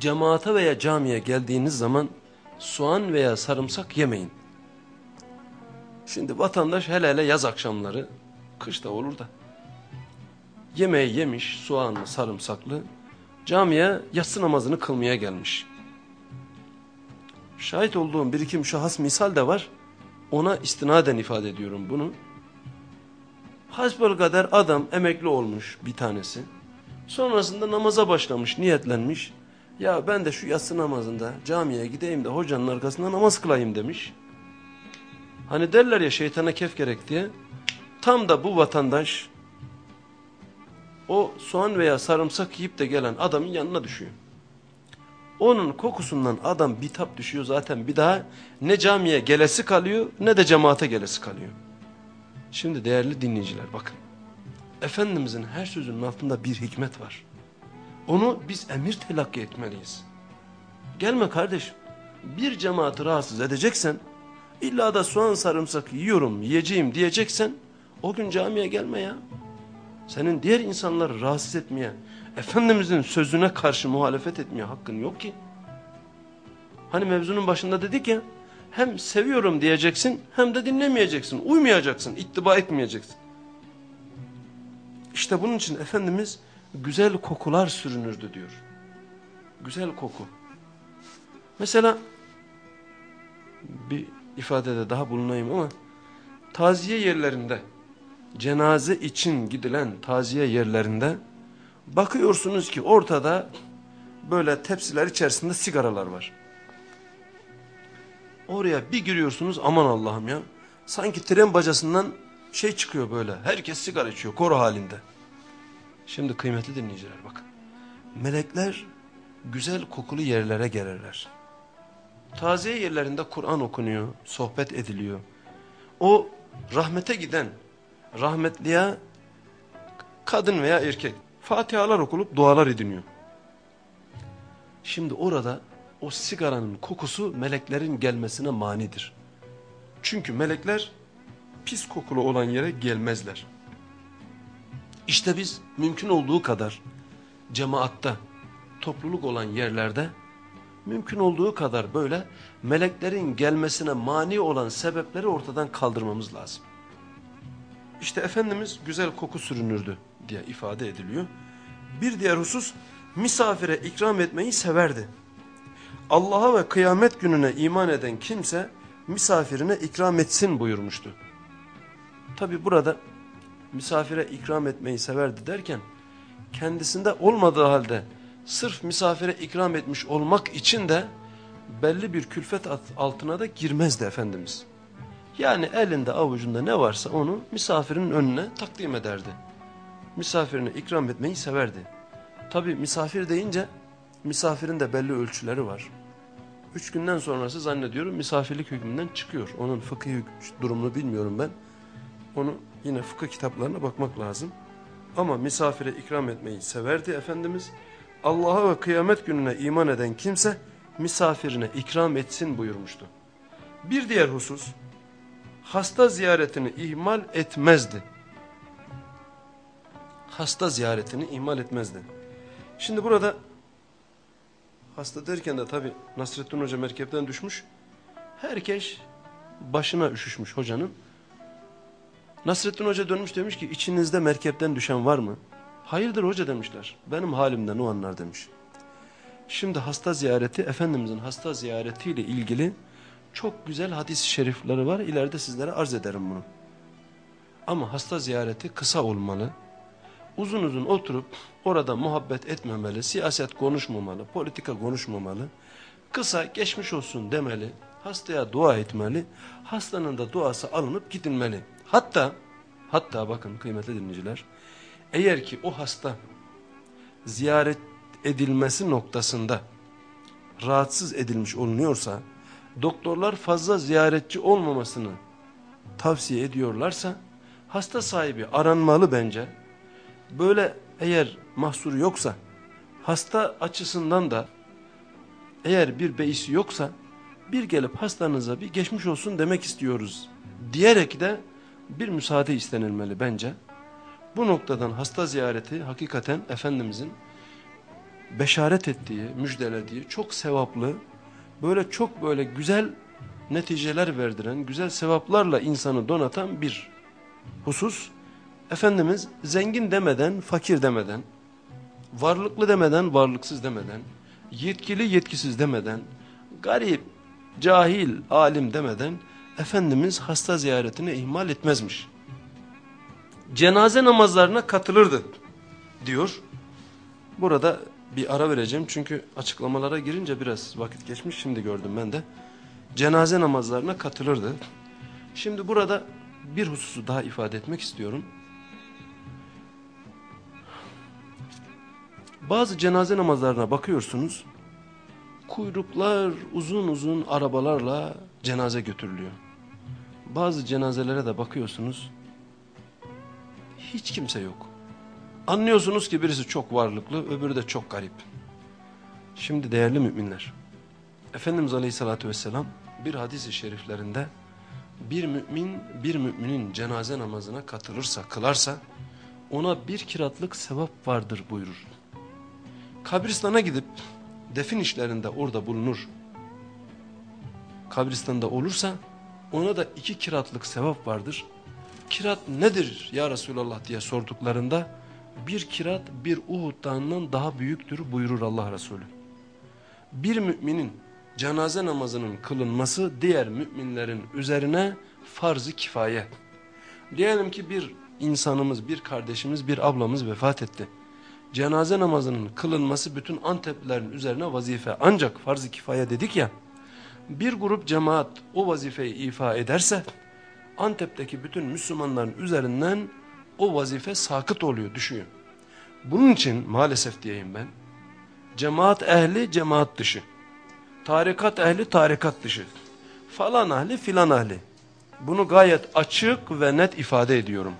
cemaate veya camiye geldiğiniz zaman soğan veya sarımsak yemeyin. Şimdi vatandaş hele hele yaz akşamları, kışta olur da, yemeği yemiş soğanlı sarımsaklı, camiye yatsı namazını kılmaya gelmiş. Şahit olduğum bir iki müşahhas misal de var. Ona istinaden ifade ediyorum bunu. Hasbel kader adam emekli olmuş bir tanesi. Sonrasında namaza başlamış, niyetlenmiş. Ya ben de şu yatsı namazında camiye gideyim de hocanın arkasında namaz kılayım demiş. Hani derler ya şeytana kef gerek diye. Tam da bu vatandaş o soğan veya sarımsak yiyip de gelen adamın yanına düşüyor. Onun kokusundan adam bitap düşüyor zaten bir daha ne camiye gelesi kalıyor ne de cemaate gelesi kalıyor. Şimdi değerli dinleyiciler bakın. Efendimizin her sözünün altında bir hikmet var. Onu biz emir telakki etmeliyiz. Gelme kardeşim. Bir cemaati rahatsız edeceksen, illa da soğan sarımsak yiyorum, yiyeceğim diyeceksen, o gün camiye gelme ya. Senin diğer insanları rahatsız etmeye, Efendimizin sözüne karşı muhalefet etmeye hakkın yok ki. Hani mevzunun başında dedik ya, hem seviyorum diyeceksin hem de dinlemeyeceksin, uymayacaksın, ittiba etmeyeceksin. İşte bunun için Efendimiz güzel kokular sürünürdü diyor. Güzel koku. Mesela bir ifadede daha bulunayım ama taziye yerlerinde cenaze için gidilen taziye yerlerinde bakıyorsunuz ki ortada böyle tepsiler içerisinde sigaralar var. Oraya bir giriyorsunuz aman Allah'ım ya sanki tren bacasından şey çıkıyor böyle herkes sigara içiyor koro halinde. Şimdi kıymetli dinleyiciler bakın melekler güzel kokulu yerlere gelirler. Taziye yerlerinde Kur'an okunuyor, sohbet ediliyor. O rahmete giden rahmetliye kadın veya erkek Fatihalar okulup dualar ediniyor. Şimdi orada o sigaranın kokusu meleklerin gelmesine manidir. Çünkü melekler pis kokulu olan yere gelmezler. İşte biz mümkün olduğu kadar cemaatta, topluluk olan yerlerde mümkün olduğu kadar böyle meleklerin gelmesine mani olan sebepleri ortadan kaldırmamız lazım. İşte Efendimiz güzel koku sürünürdü diye ifade ediliyor. Bir diğer husus misafire ikram etmeyi severdi. Allah'a ve kıyamet gününe iman eden kimse misafirine ikram etsin buyurmuştu. Tabi burada misafire ikram etmeyi severdi derken kendisinde olmadığı halde sırf misafire ikram etmiş olmak için de belli bir külfet altına da girmezdi Efendimiz. Yani elinde avucunda ne varsa onu misafirin önüne takdim ederdi. Misafirine ikram etmeyi severdi. Tabi misafir deyince misafirin de belli ölçüleri var. Üç günden sonrası zannediyorum misafirlik hükmünden çıkıyor. Onun fıkhi durumunu bilmiyorum ben. Onu yine fıkıh kitaplarına bakmak lazım. Ama misafire ikram etmeyi severdi Efendimiz. Allah'a ve kıyamet gününe iman eden kimse misafirine ikram etsin buyurmuştu. Bir diğer husus, hasta ziyaretini ihmal etmezdi. Hasta ziyaretini ihmal etmezdi. Şimdi burada hasta derken de tabi Nasrettin Hoca merkepten düşmüş. Herkes başına üşüşmüş hocanın. Nasrettin Hoca dönmüş demiş ki içinizde merkepten düşen var mı? Hayırdır hoca demişler. Benim halimden o anlar demiş. Şimdi hasta ziyareti Efendimizin hasta ziyaretiyle ilgili çok güzel hadis-i şerifleri var. İleride sizlere arz ederim bunu. Ama hasta ziyareti kısa olmalı. Uzun uzun oturup orada muhabbet etmemeli, siyaset konuşmamalı, politika konuşmamalı. Kısa geçmiş olsun demeli, hastaya dua etmeli, hastanın da duası alınıp gidilmeli. Hatta, hatta bakın kıymetli dinleyiciler, eğer ki o hasta ziyaret edilmesi noktasında rahatsız edilmiş olunuyorsa, doktorlar fazla ziyaretçi olmamasını tavsiye ediyorlarsa, hasta sahibi aranmalı bence. Böyle eğer mahsuru yoksa, hasta açısından da eğer bir beisi yoksa, bir gelip hastanıza bir geçmiş olsun demek istiyoruz diyerek de bir müsaade istenilmeli bence. Bu noktadan hasta ziyareti hakikaten Efendimizin beşaret ettiği, müjdelediği çok sevaplı, böyle çok böyle güzel neticeler verdiren, güzel sevaplarla insanı donatan bir husus. Efendimiz zengin demeden, fakir demeden, varlıklı demeden, varlıksız demeden, yetkili yetkisiz demeden, garip, cahil, alim demeden Efendimiz hasta ziyaretini ihmal etmezmiş. Cenaze namazlarına katılırdı diyor. Burada bir ara vereceğim çünkü açıklamalara girince biraz vakit geçmiş şimdi gördüm ben de. Cenaze namazlarına katılırdı. Şimdi burada bir hususu daha ifade etmek istiyorum. Bazı cenaze namazlarına bakıyorsunuz. Kuyruklar uzun uzun arabalarla cenaze götürülüyor. Bazı cenazelere de bakıyorsunuz. Hiç kimse yok. Anlıyorsunuz ki birisi çok varlıklı, öbürü de çok garip. Şimdi değerli müminler, Efendimiz Aleyhisselatü Vesselam bir hadis-i şeriflerinde bir mümin bir müminin cenaze namazına katılırsa, kılarsa ona bir kiratlık sevap vardır buyurur. Kabristana gidip defin işlerinde orada bulunur. Kabristanda olursa ona da iki kiratlık sevap vardır. Kirat nedir ya Resulallah diye sorduklarında bir kirat bir Uhud dağından daha büyüktür buyurur Allah Resulü. Bir müminin cenaze namazının kılınması diğer müminlerin üzerine farz-ı kifaye. Diyelim ki bir insanımız, bir kardeşimiz, bir ablamız vefat etti. Cenaze namazının kılınması bütün Anteplilerin üzerine vazife. Ancak farz-ı kifaye dedik ya, bir grup cemaat o vazifeyi ifa ederse, Antep'teki bütün Müslümanların üzerinden o vazife sakıt oluyor, düşüyor. Bunun için maalesef diyeyim ben, cemaat ehli cemaat dışı, tarikat ehli tarikat dışı, falan ahli filan ahli. Bunu gayet açık ve net ifade ediyorum.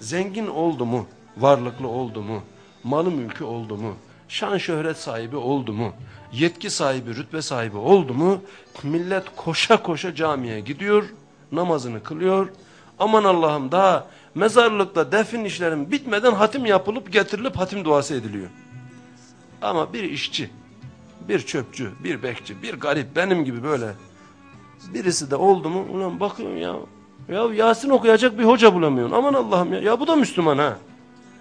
Zengin oldu mu, varlıklı oldu mu, malı mülkü oldu mu, şan şöhret sahibi oldu mu, yetki sahibi, rütbe sahibi oldu mu, millet koşa koşa camiye gidiyor, namazını kılıyor. Aman Allah'ım daha mezarlıkta defin işlerim bitmeden hatim yapılıp getirilip hatim duası ediliyor. Ama bir işçi, bir çöpçü, bir bekçi, bir garip benim gibi böyle birisi de oldu mu ulan bakıyorum ya ya Yasin okuyacak bir hoca bulamıyorsun. Aman Allah'ım ya. Ya bu da Müslüman ha.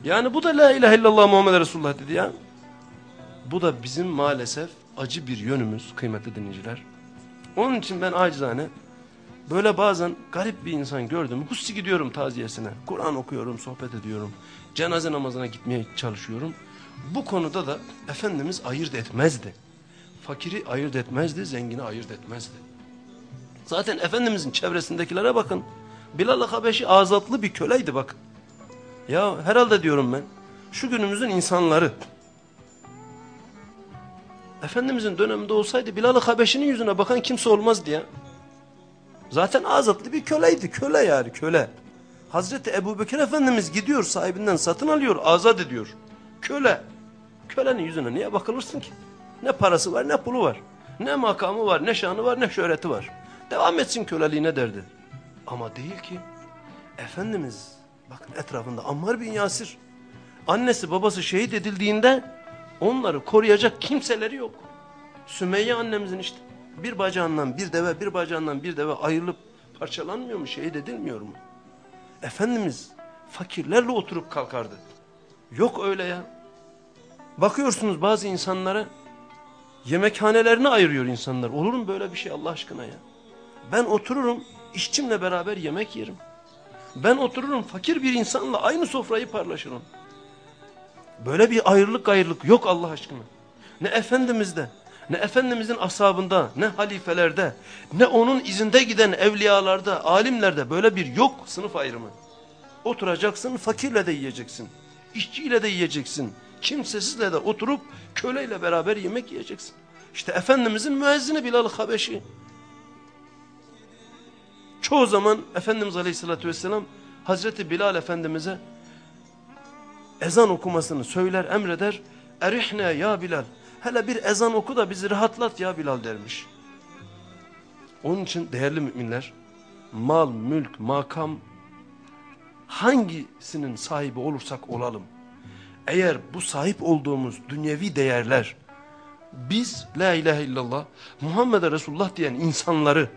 Yani bu da la ilahe illallah Muhammed Resulullah dedi ya. Bu da bizim maalesef acı bir yönümüz kıymetli dinleyiciler. Onun için ben acizane böyle bazen garip bir insan gördüm. Husi gidiyorum taziyesine. Kur'an okuyorum, sohbet ediyorum. Cenaze namazına gitmeye çalışıyorum. Bu konuda da Efendimiz ayırt etmezdi. Fakiri ayırt etmezdi, zengini ayırt etmezdi. Zaten Efendimizin çevresindekilere bakın. Bilal-i Habeşi azatlı bir köleydi bak. Ya herhalde diyorum ben. Şu günümüzün insanları. Efendimizin döneminde olsaydı Bilal-i Habeşi'nin yüzüne bakan kimse olmaz diye. Zaten azatlı bir köleydi. Köle yani köle. Hazreti Ebu Bekir Efendimiz gidiyor sahibinden satın alıyor azat ediyor. Köle. Kölenin yüzüne niye bakılırsın ki? Ne parası var ne pulu var. Ne makamı var ne şanı var ne şöhreti var. Devam etsin köleliğine derdi. Ama değil ki. Efendimiz bakın etrafında Ammar bin Yasir. Annesi babası şehit edildiğinde onları koruyacak kimseleri yok. Sümeyye annemizin işte bir bacağından bir deve bir bacağından bir deve ayrılıp parçalanmıyor mu şehit edilmiyor mu? Efendimiz fakirlerle oturup kalkardı. Yok öyle ya. Bakıyorsunuz bazı insanlara yemekhanelerini ayırıyor insanlar. Olur mu böyle bir şey Allah aşkına ya? Ben otururum işçimle beraber yemek yerim. Ben otururum fakir bir insanla aynı sofrayı paylaşırım. Böyle bir ayrılık ayrılık yok Allah aşkına. Ne Efendimiz'de, ne Efendimiz'in ashabında, ne halifelerde, ne onun izinde giden evliyalarda, alimlerde böyle bir yok sınıf ayrımı. Oturacaksın, fakirle de yiyeceksin. işçiyle de yiyeceksin. Kimsesizle de oturup köleyle beraber yemek yiyeceksin. İşte Efendimiz'in müezzini Bilal-ı Habeşi. Çoğu zaman Efendimiz Aleyhisselatü Vesselam Hazreti Bilal Efendimiz'e ezan okumasını söyler, emreder. Erihne ya Bilal. Hele bir ezan oku da bizi rahatlat ya Bilal dermiş. Onun için değerli müminler, mal, mülk, makam, hangisinin sahibi olursak olalım, eğer bu sahip olduğumuz dünyevi değerler, biz la ilahe illallah, Muhammed Resulullah diyen insanları,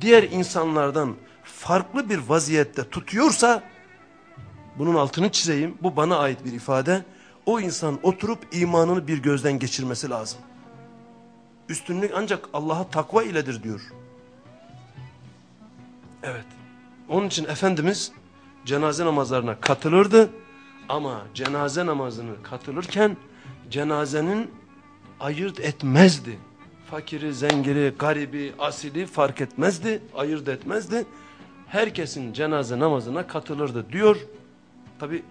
diğer insanlardan farklı bir vaziyette tutuyorsa, bunun altını çizeyim, bu bana ait bir ifade, o insan oturup imanını bir gözden geçirmesi lazım. Üstünlük ancak Allah'a takva iledir diyor. Evet. Onun için Efendimiz cenaze namazlarına katılırdı. Ama cenaze namazını katılırken cenazenin ayırt etmezdi. Fakiri, zengiri, garibi, asili fark etmezdi, ayırt etmezdi. Herkesin cenaze namazına katılırdı diyor. Tabi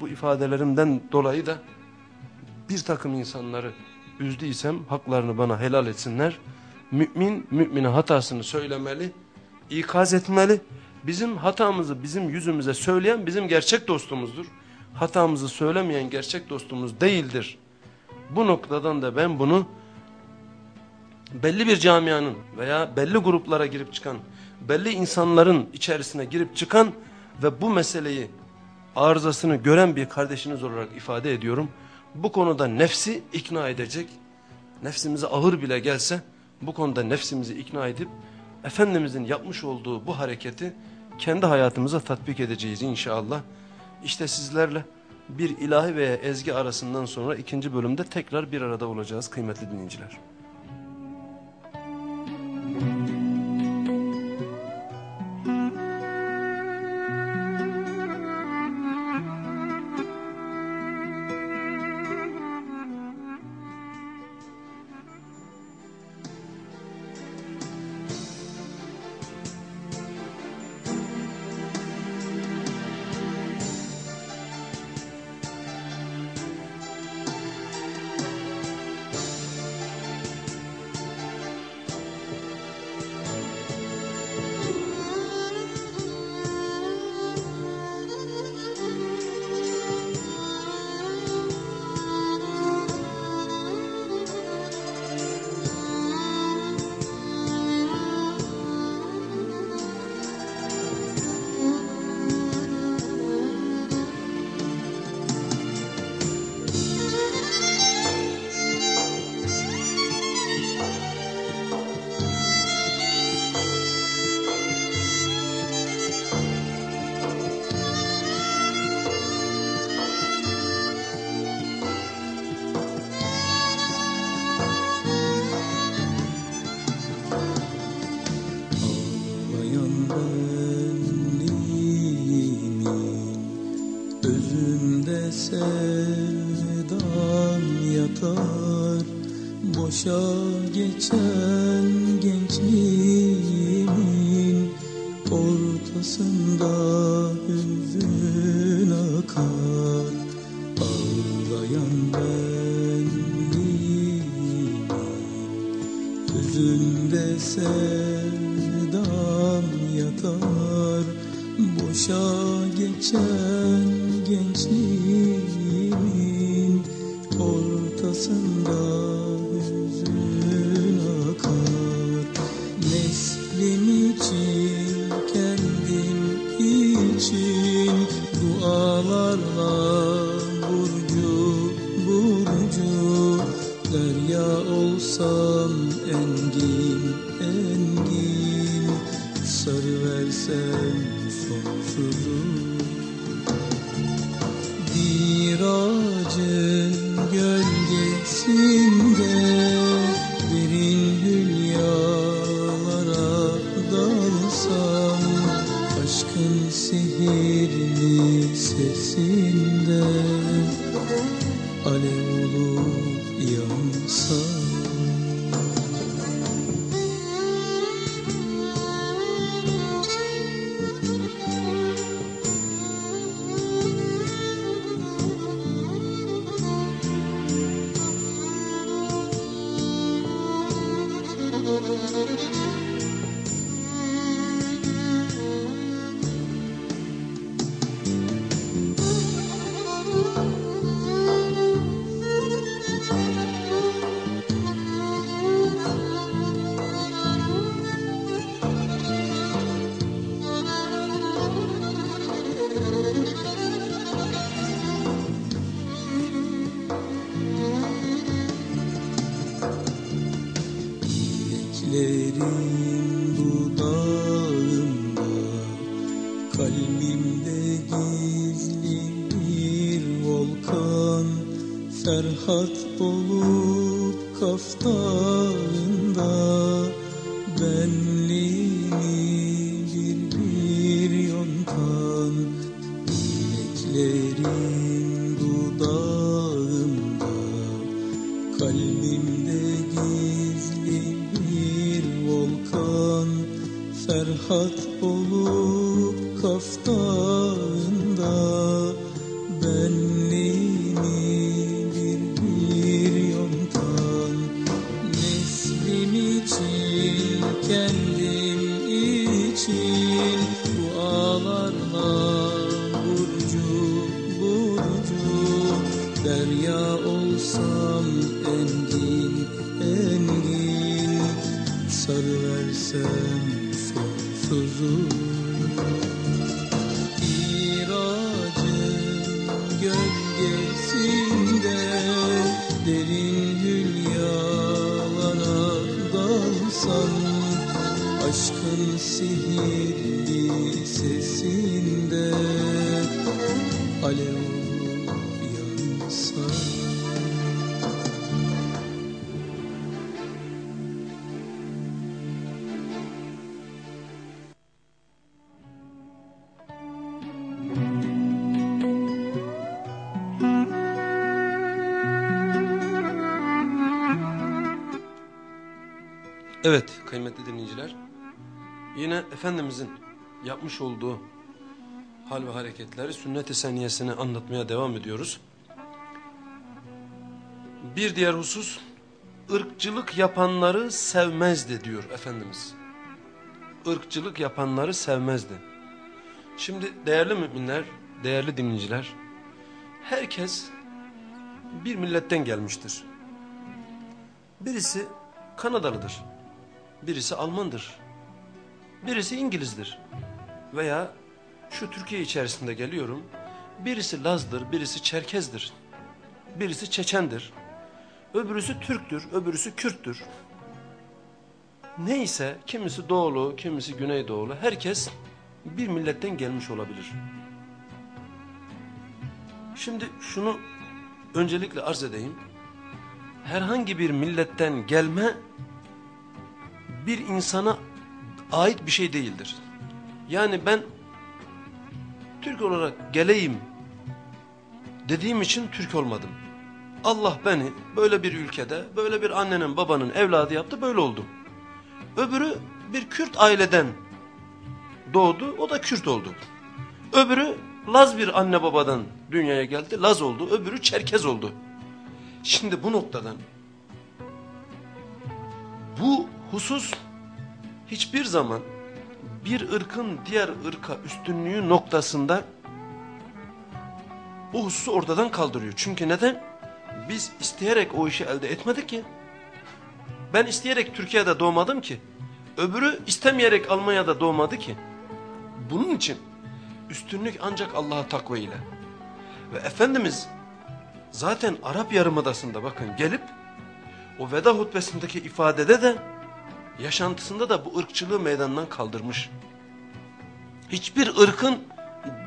bu ifadelerimden dolayı da bir takım insanları üzdüysem haklarını bana helal etsinler. Mümin, mümine hatasını söylemeli, ikaz etmeli. Bizim hatamızı bizim yüzümüze söyleyen bizim gerçek dostumuzdur. Hatamızı söylemeyen gerçek dostumuz değildir. Bu noktadan da ben bunu belli bir camianın veya belli gruplara girip çıkan, belli insanların içerisine girip çıkan ve bu meseleyi arızasını gören bir kardeşiniz olarak ifade ediyorum. Bu konuda nefsi ikna edecek, nefsimize ağır bile gelse bu konuda nefsimizi ikna edip Efendimizin yapmış olduğu bu hareketi kendi hayatımıza tatbik edeceğiz inşallah. İşte sizlerle bir ilahi veya ezgi arasından sonra ikinci bölümde tekrar bir arada olacağız kıymetli dinleyiciler. Gözünde sevdam Ferhat olup kaftanında Benliğimi yapmış olduğu hal ve hareketleri sünnet-i seniyesini anlatmaya devam ediyoruz. Bir diğer husus ırkçılık yapanları sevmezdi diyor Efendimiz. Irkçılık yapanları sevmezdi. Şimdi değerli müminler, değerli dinleyiciler, herkes bir milletten gelmiştir. Birisi Kanadalıdır, birisi Almandır, birisi İngilizdir veya şu Türkiye içerisinde geliyorum, birisi Laz'dır, birisi Çerkez'dir, birisi Çeçen'dir, öbürüsü Türk'tür, öbürüsü Kürt'tür. Neyse kimisi Doğulu, kimisi Güneydoğulu herkes bir milletten gelmiş olabilir. Şimdi şunu öncelikle arz edeyim. Herhangi bir milletten gelme bir insana ait bir şey değildir. Yani ben Türk olarak geleyim dediğim için Türk olmadım. Allah beni böyle bir ülkede, böyle bir annenin babanın evladı yaptı, böyle oldum. Öbürü bir Kürt aileden doğdu, o da Kürt oldu. Öbürü Laz bir anne babadan dünyaya geldi, Laz oldu. Öbürü Çerkez oldu. Şimdi bu noktadan bu husus hiçbir zaman bir ırkın diğer ırka üstünlüğü noktasında bu hususu ortadan kaldırıyor. Çünkü neden? Biz isteyerek o işi elde etmedik ki. Ben isteyerek Türkiye'de doğmadım ki. Öbürü istemeyerek Almanya'da doğmadı ki. Bunun için üstünlük ancak Allah'a takva ile. Ve Efendimiz zaten Arap Yarımadası'nda bakın gelip o veda hutbesindeki ifadede de yaşantısında da bu ırkçılığı meydandan kaldırmış. Hiçbir ırkın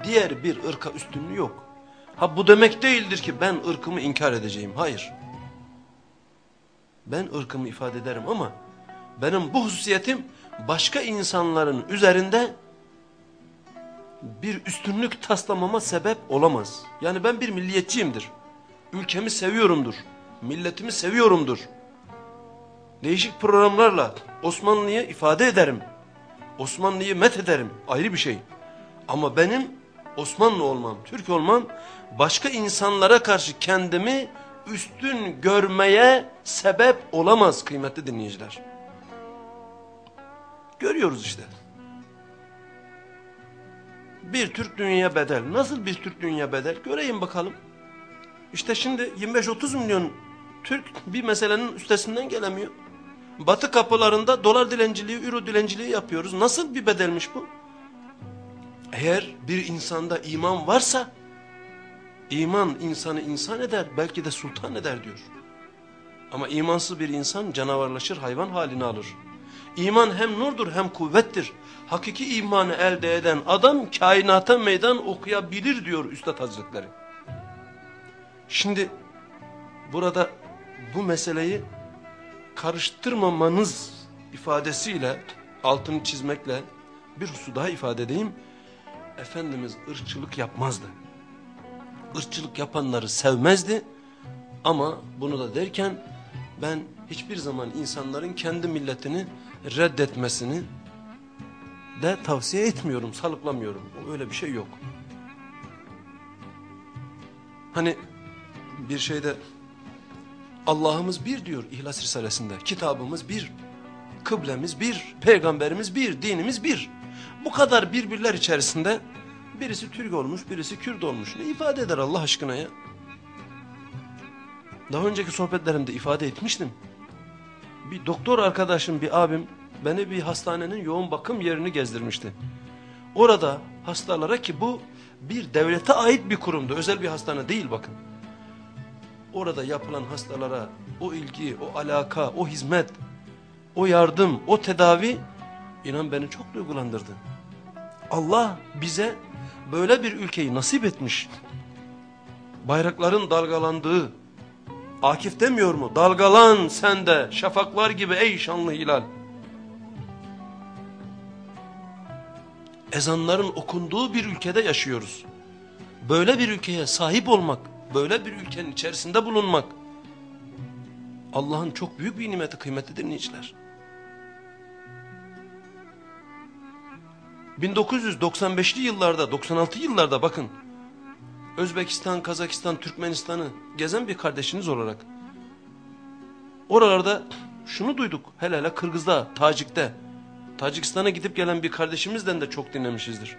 diğer bir ırka üstünlüğü yok. Ha bu demek değildir ki ben ırkımı inkar edeceğim. Hayır. Ben ırkımı ifade ederim ama benim bu hususiyetim başka insanların üzerinde bir üstünlük taslamama sebep olamaz. Yani ben bir milliyetçiyimdir. Ülkemi seviyorumdur. Milletimi seviyorumdur. Değişik programlarla Osmanlı'yı ifade ederim. Osmanlı'yı met ederim. Ayrı bir şey. Ama benim Osmanlı olmam, Türk olmam başka insanlara karşı kendimi üstün görmeye sebep olamaz kıymetli dinleyiciler. Görüyoruz işte. Bir Türk dünya bedel. Nasıl bir Türk dünya bedel? Göreyim bakalım. İşte şimdi 25-30 milyon Türk bir meselenin üstesinden gelemiyor. Batı kapılarında dolar dilenciliği, euro dilenciliği yapıyoruz. Nasıl bir bedelmiş bu? Eğer bir insanda iman varsa, iman insanı insan eder, belki de sultan eder diyor. Ama imansız bir insan canavarlaşır, hayvan halini alır. İman hem nurdur hem kuvvettir. Hakiki imanı elde eden adam kainata meydan okuyabilir diyor Üstad Hazretleri. Şimdi burada bu meseleyi karıştırmamanız ifadesiyle altını çizmekle bir husu daha ifade edeyim. Efendimiz ırkçılık yapmazdı. Irkçılık yapanları sevmezdi ama bunu da derken ben hiçbir zaman insanların kendi milletini reddetmesini de tavsiye etmiyorum, salıklamıyorum. Öyle bir şey yok. Hani bir şeyde Allah'ımız bir diyor İhlas Risalesi'nde. Kitabımız bir, kıblemiz bir, peygamberimiz bir, dinimiz bir. Bu kadar birbirler içerisinde birisi Türk olmuş, birisi Kürt olmuş. Ne ifade eder Allah aşkına ya? Daha önceki sohbetlerimde ifade etmiştim. Bir doktor arkadaşım, bir abim beni bir hastanenin yoğun bakım yerini gezdirmişti. Orada hastalara ki bu bir devlete ait bir kurumdu. Özel bir hastane değil bakın. Orada yapılan hastalara o ilgi, o alaka, o hizmet, o yardım, o tedavi inan beni çok duygulandırdı. Allah bize böyle bir ülkeyi nasip etmiş. Bayrakların dalgalandığı, Akif demiyor mu? Dalgalan sen de şafaklar gibi ey şanlı hilal. Ezanların okunduğu bir ülkede yaşıyoruz. Böyle bir ülkeye sahip olmak, böyle bir ülkenin içerisinde bulunmak Allah'ın çok büyük bir nimeti kıymetli dinleyiciler. 1995'li yıllarda, 96 yıllarda bakın Özbekistan, Kazakistan, Türkmenistan'ı gezen bir kardeşiniz olarak oralarda şunu duyduk hele hele Kırgız'da, Tacik'te Tacikistan'a gidip gelen bir kardeşimizden de çok dinlemişizdir.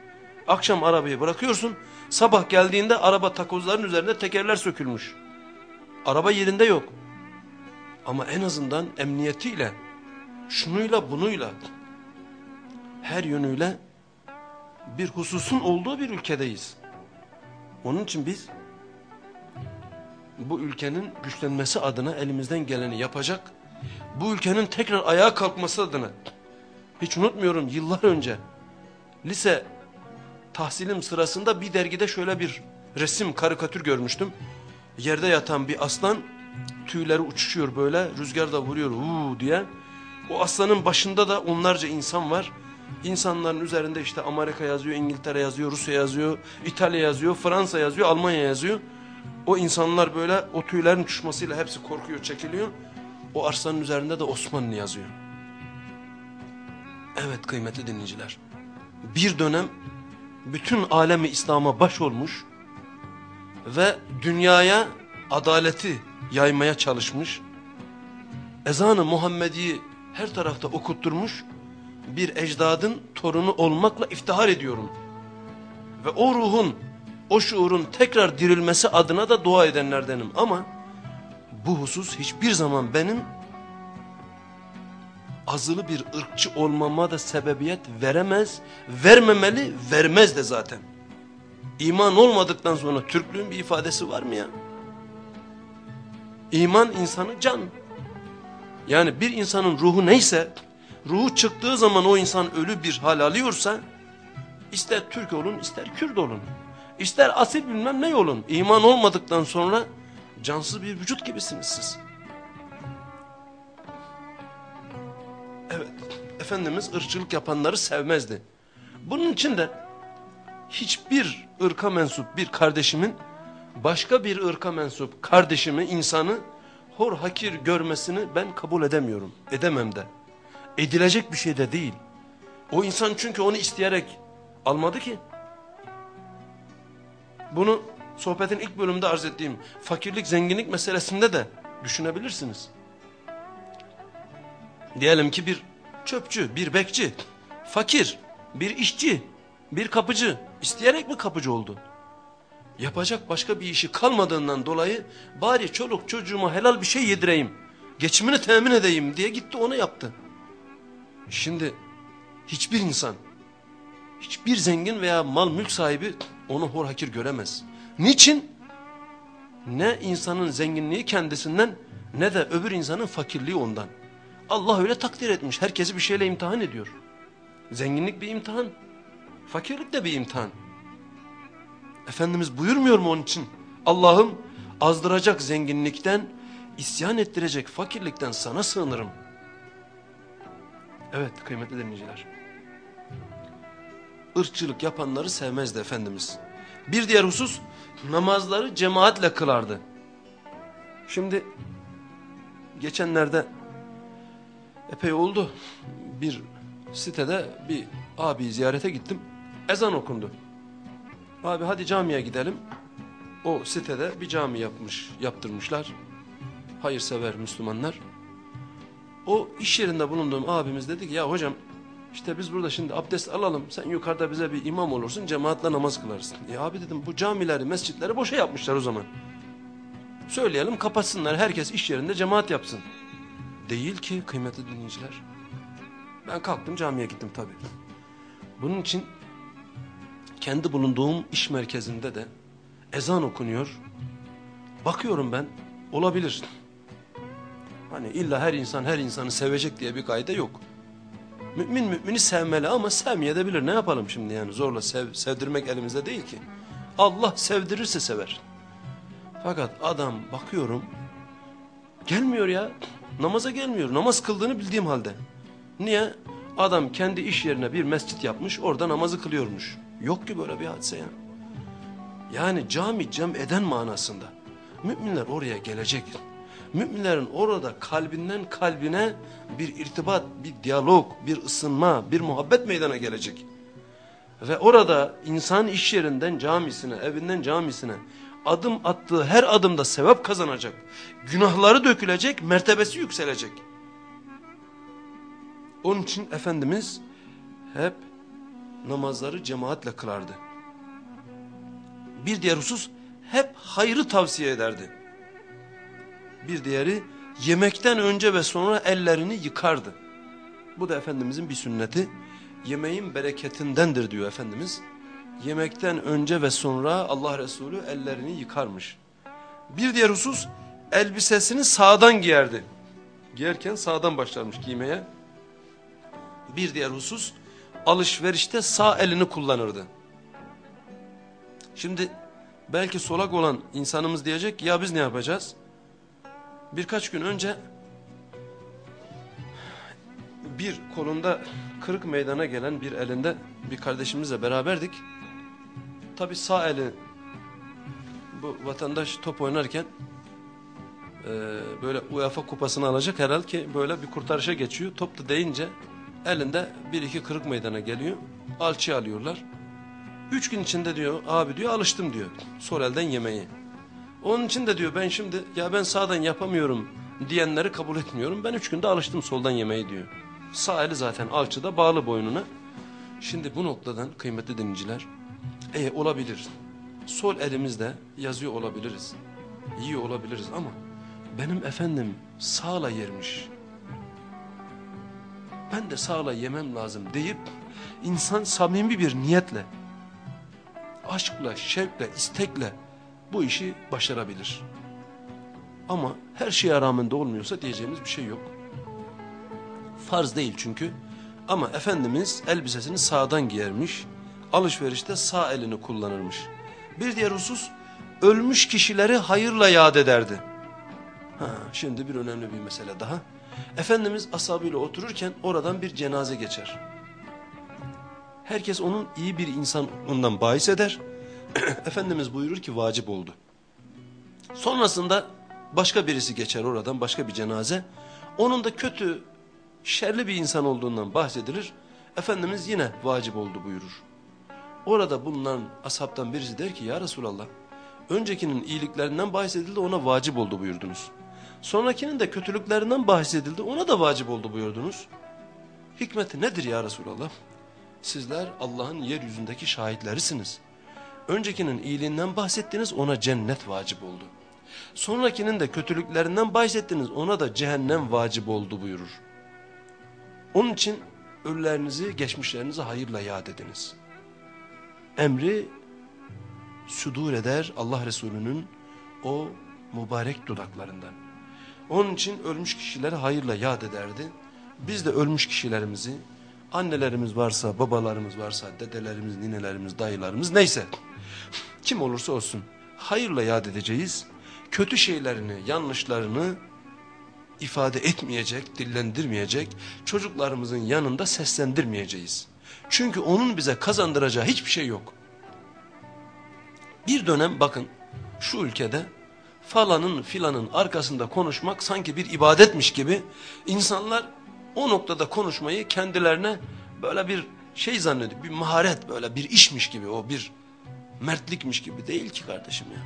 Akşam arabayı bırakıyorsun sabah geldiğinde araba takozların üzerinde tekerler sökülmüş. Araba yerinde yok. Ama en azından emniyetiyle şunuyla bunuyla her yönüyle bir hususun olduğu bir ülkedeyiz. Onun için biz bu ülkenin güçlenmesi adına elimizden geleni yapacak, bu ülkenin tekrar ayağa kalkması adına, hiç unutmuyorum yıllar önce lise tahsilim sırasında bir dergide şöyle bir resim, karikatür görmüştüm. Yerde yatan bir aslan tüyleri uçuşuyor böyle rüzgar da vuruyor uuu diye. O aslanın başında da onlarca insan var. İnsanların üzerinde işte Amerika yazıyor, İngiltere yazıyor, Rusya yazıyor, İtalya yazıyor, Fransa yazıyor, Almanya yazıyor. O insanlar böyle o tüylerin uçuşmasıyla hepsi korkuyor, çekiliyor. O arsanın üzerinde de Osmanlı yazıyor. Evet kıymetli dinleyiciler. Bir dönem bütün alemi İslam'a baş olmuş ve dünyaya adaleti yaymaya çalışmış. Ezanı Muhammedi'yi her tarafta okutturmuş bir ecdadın torunu olmakla iftihar ediyorum. Ve o ruhun, o şuurun tekrar dirilmesi adına da dua edenlerdenim. Ama bu husus hiçbir zaman benim azılı bir ırkçı olmama da sebebiyet veremez, vermemeli, vermez de zaten. İman olmadıktan sonra Türklüğün bir ifadesi var mı ya? İman insanı can. Yani bir insanın ruhu neyse, ruhu çıktığı zaman o insan ölü bir hal alıyorsa, ister Türk olun, ister Kürt olun, ister asil bilmem ne olun, iman olmadıktan sonra cansız bir vücut gibisiniz siz. Evet, Efendimiz ırkçılık yapanları sevmezdi. Bunun için de hiçbir ırka mensup bir kardeşimin başka bir ırka mensup kardeşimi, insanı hor hakir görmesini ben kabul edemiyorum. Edemem de. Edilecek bir şey de değil. O insan çünkü onu isteyerek almadı ki. Bunu sohbetin ilk bölümünde arz ettiğim fakirlik zenginlik meselesinde de düşünebilirsiniz. Diyelim ki bir çöpçü, bir bekçi, fakir, bir işçi, bir kapıcı isteyerek mi kapıcı oldu? Yapacak başka bir işi kalmadığından dolayı bari çoluk çocuğuma helal bir şey yedireyim, geçimini temin edeyim diye gitti onu yaptı. Şimdi hiçbir insan, hiçbir zengin veya mal mülk sahibi onu hor hakir göremez. Niçin? Ne insanın zenginliği kendisinden ne de öbür insanın fakirliği ondan. Allah öyle takdir etmiş. Herkesi bir şeyle imtihan ediyor. Zenginlik bir imtihan. Fakirlik de bir imtihan. Efendimiz buyurmuyor mu onun için? Allah'ım azdıracak zenginlikten, isyan ettirecek fakirlikten sana sığınırım. Evet kıymetli dinleyiciler. Irkçılık yapanları sevmezdi Efendimiz. Bir diğer husus namazları cemaatle kılardı. Şimdi geçenlerde epey oldu bir sitede bir abi ziyarete gittim. Ezan okundu. Abi hadi camiye gidelim. O sitede bir cami yapmış, yaptırmışlar. Hayırsever Müslümanlar. O iş yerinde bulunduğum abimiz dedi ki ya hocam işte biz burada şimdi abdest alalım. Sen yukarıda bize bir imam olursun cemaatle namaz kılarsın. E abi dedim bu camileri mescitleri boşa yapmışlar o zaman. Söyleyelim kapatsınlar herkes iş yerinde cemaat yapsın. Değil ki kıymetli dinleyiciler. Ben kalktım camiye gittim tabii. Bunun için kendi bulunduğum iş merkezinde de ezan okunuyor. Bakıyorum ben olabilir. Hani illa her insan her insanı sevecek diye bir kaide yok. Mümin mümini sevmeli ama sevmeyebilir. Ne yapalım şimdi yani zorla sev, sevdirmek elimizde değil ki. Allah sevdirirse sever. Fakat adam bakıyorum gelmiyor ya. Namaza gelmiyor. Namaz kıldığını bildiğim halde. Niye? Adam kendi iş yerine bir mescit yapmış orada namazı kılıyormuş. Yok ki böyle bir hadise ya. Yani cami cem eden manasında. Müminler oraya gelecek. Müminlerin orada kalbinden kalbine bir irtibat, bir diyalog, bir ısınma, bir muhabbet meydana gelecek. Ve orada insan iş yerinden camisine, evinden camisine adım attığı her adımda sevap kazanacak. Günahları dökülecek, mertebesi yükselecek. Onun için Efendimiz hep namazları cemaatle kılardı. Bir diğer husus hep hayrı tavsiye ederdi. Bir diğeri yemekten önce ve sonra ellerini yıkardı. Bu da Efendimizin bir sünneti. Yemeğin bereketindendir diyor Efendimiz. Yemekten önce ve sonra Allah Resulü ellerini yıkarmış. Bir diğer husus elbisesini sağdan giyerdi. Giyerken sağdan başlarmış giymeye. Bir diğer husus alışverişte sağ elini kullanırdı. Şimdi belki solak olan insanımız diyecek ya biz ne yapacağız? Birkaç gün önce bir kolunda kırık meydana gelen bir elinde bir kardeşimizle beraberdik. Tabi sağ eli bu vatandaş top oynarken e, böyle UEFA kupasını alacak herhalde ki böyle bir kurtarışa geçiyor. Top da deyince elinde bir iki kırık meydana geliyor. Alçı alıyorlar. Üç gün içinde diyor abi diyor alıştım diyor sol elden yemeği. Onun için de diyor ben şimdi ya ben sağdan yapamıyorum diyenleri kabul etmiyorum. Ben üç günde alıştım soldan yemeği diyor. Sağ eli zaten alçıda bağlı boynuna. Şimdi bu noktadan kıymetli dinleyiciler e, olabilir. Sol elimizde yazıyor olabiliriz. İyi olabiliriz ama benim efendim sağla yermiş. Ben de sağla yemem lazım deyip insan samimi bir niyetle, aşkla, şevkle, istekle bu işi başarabilir. Ama her şeye rağmen de olmuyorsa diyeceğimiz bir şey yok. Farz değil çünkü. Ama Efendimiz elbisesini sağdan giyermiş. Alışverişte sağ elini kullanırmış. Bir diğer husus ölmüş kişileri hayırla yad ederdi. Ha, şimdi bir önemli bir mesele daha. Efendimiz ashabıyla otururken oradan bir cenaze geçer. Herkes onun iyi bir insan ondan bahis eder. Efendimiz buyurur ki vacip oldu. Sonrasında başka birisi geçer oradan başka bir cenaze. Onun da kötü, şerli bir insan olduğundan bahsedilir. Efendimiz yine vacip oldu buyurur. Orada bulunan ashabtan birisi der ki ya Resulallah öncekinin iyiliklerinden bahsedildi ona vacip oldu buyurdunuz. Sonrakinin de kötülüklerinden bahsedildi ona da vacip oldu buyurdunuz. Hikmeti nedir ya Resulallah? Sizler Allah'ın yeryüzündeki şahitlerisiniz. Öncekinin iyiliğinden bahsettiniz ona cennet vacip oldu. Sonrakinin de kötülüklerinden bahsettiniz ona da cehennem vacip oldu buyurur. Onun için ölülerinizi geçmişlerinizi hayırla yad ediniz. Emri sudur eder Allah Resulü'nün o mübarek dudaklarından. Onun için ölmüş kişileri hayırla yad ederdi. Biz de ölmüş kişilerimizi annelerimiz varsa, babalarımız varsa, dedelerimiz, ninelerimiz, dayılarımız neyse kim olursa olsun hayırla yad edeceğiz. Kötü şeylerini, yanlışlarını ifade etmeyecek, dillendirmeyecek, çocuklarımızın yanında seslendirmeyeceğiz. Çünkü onun bize kazandıracağı hiçbir şey yok. Bir dönem bakın şu ülkede falanın filanın arkasında konuşmak sanki bir ibadetmiş gibi insanlar o noktada konuşmayı kendilerine böyle bir şey zannediyor. Bir maharet böyle bir işmiş gibi o bir mertlikmiş gibi değil ki kardeşim ya.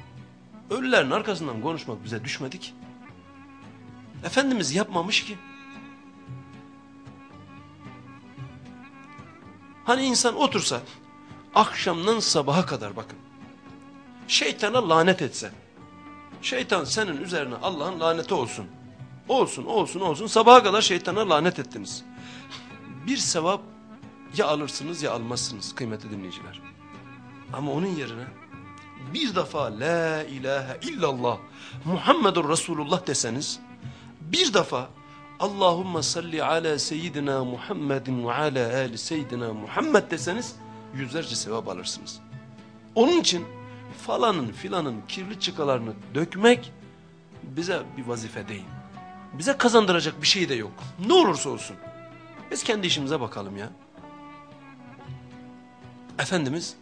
Ölülerin arkasından konuşmak bize düşmedi ki. Efendimiz yapmamış ki. Hani insan otursa akşamdan sabaha kadar bakın. Şeytana lanet etse. Şeytan senin üzerine Allah'ın laneti olsun. Olsun olsun olsun sabaha kadar şeytana lanet ettiniz. Bir sevap ya alırsınız ya almazsınız kıymetli dinleyiciler. Ama onun yerine bir defa la ilahe illallah Muhammedur Resulullah deseniz bir defa Allahümme salli ala seyyidina Muhammedin ve ala ali seyyidina Muhammed deseniz yüzlerce sevap alırsınız. Onun için falanın filanın kirli çıkalarını dökmek bize bir vazife değil. Bize kazandıracak bir şey de yok. Ne olursa olsun. Biz kendi işimize bakalım ya. Efendimiz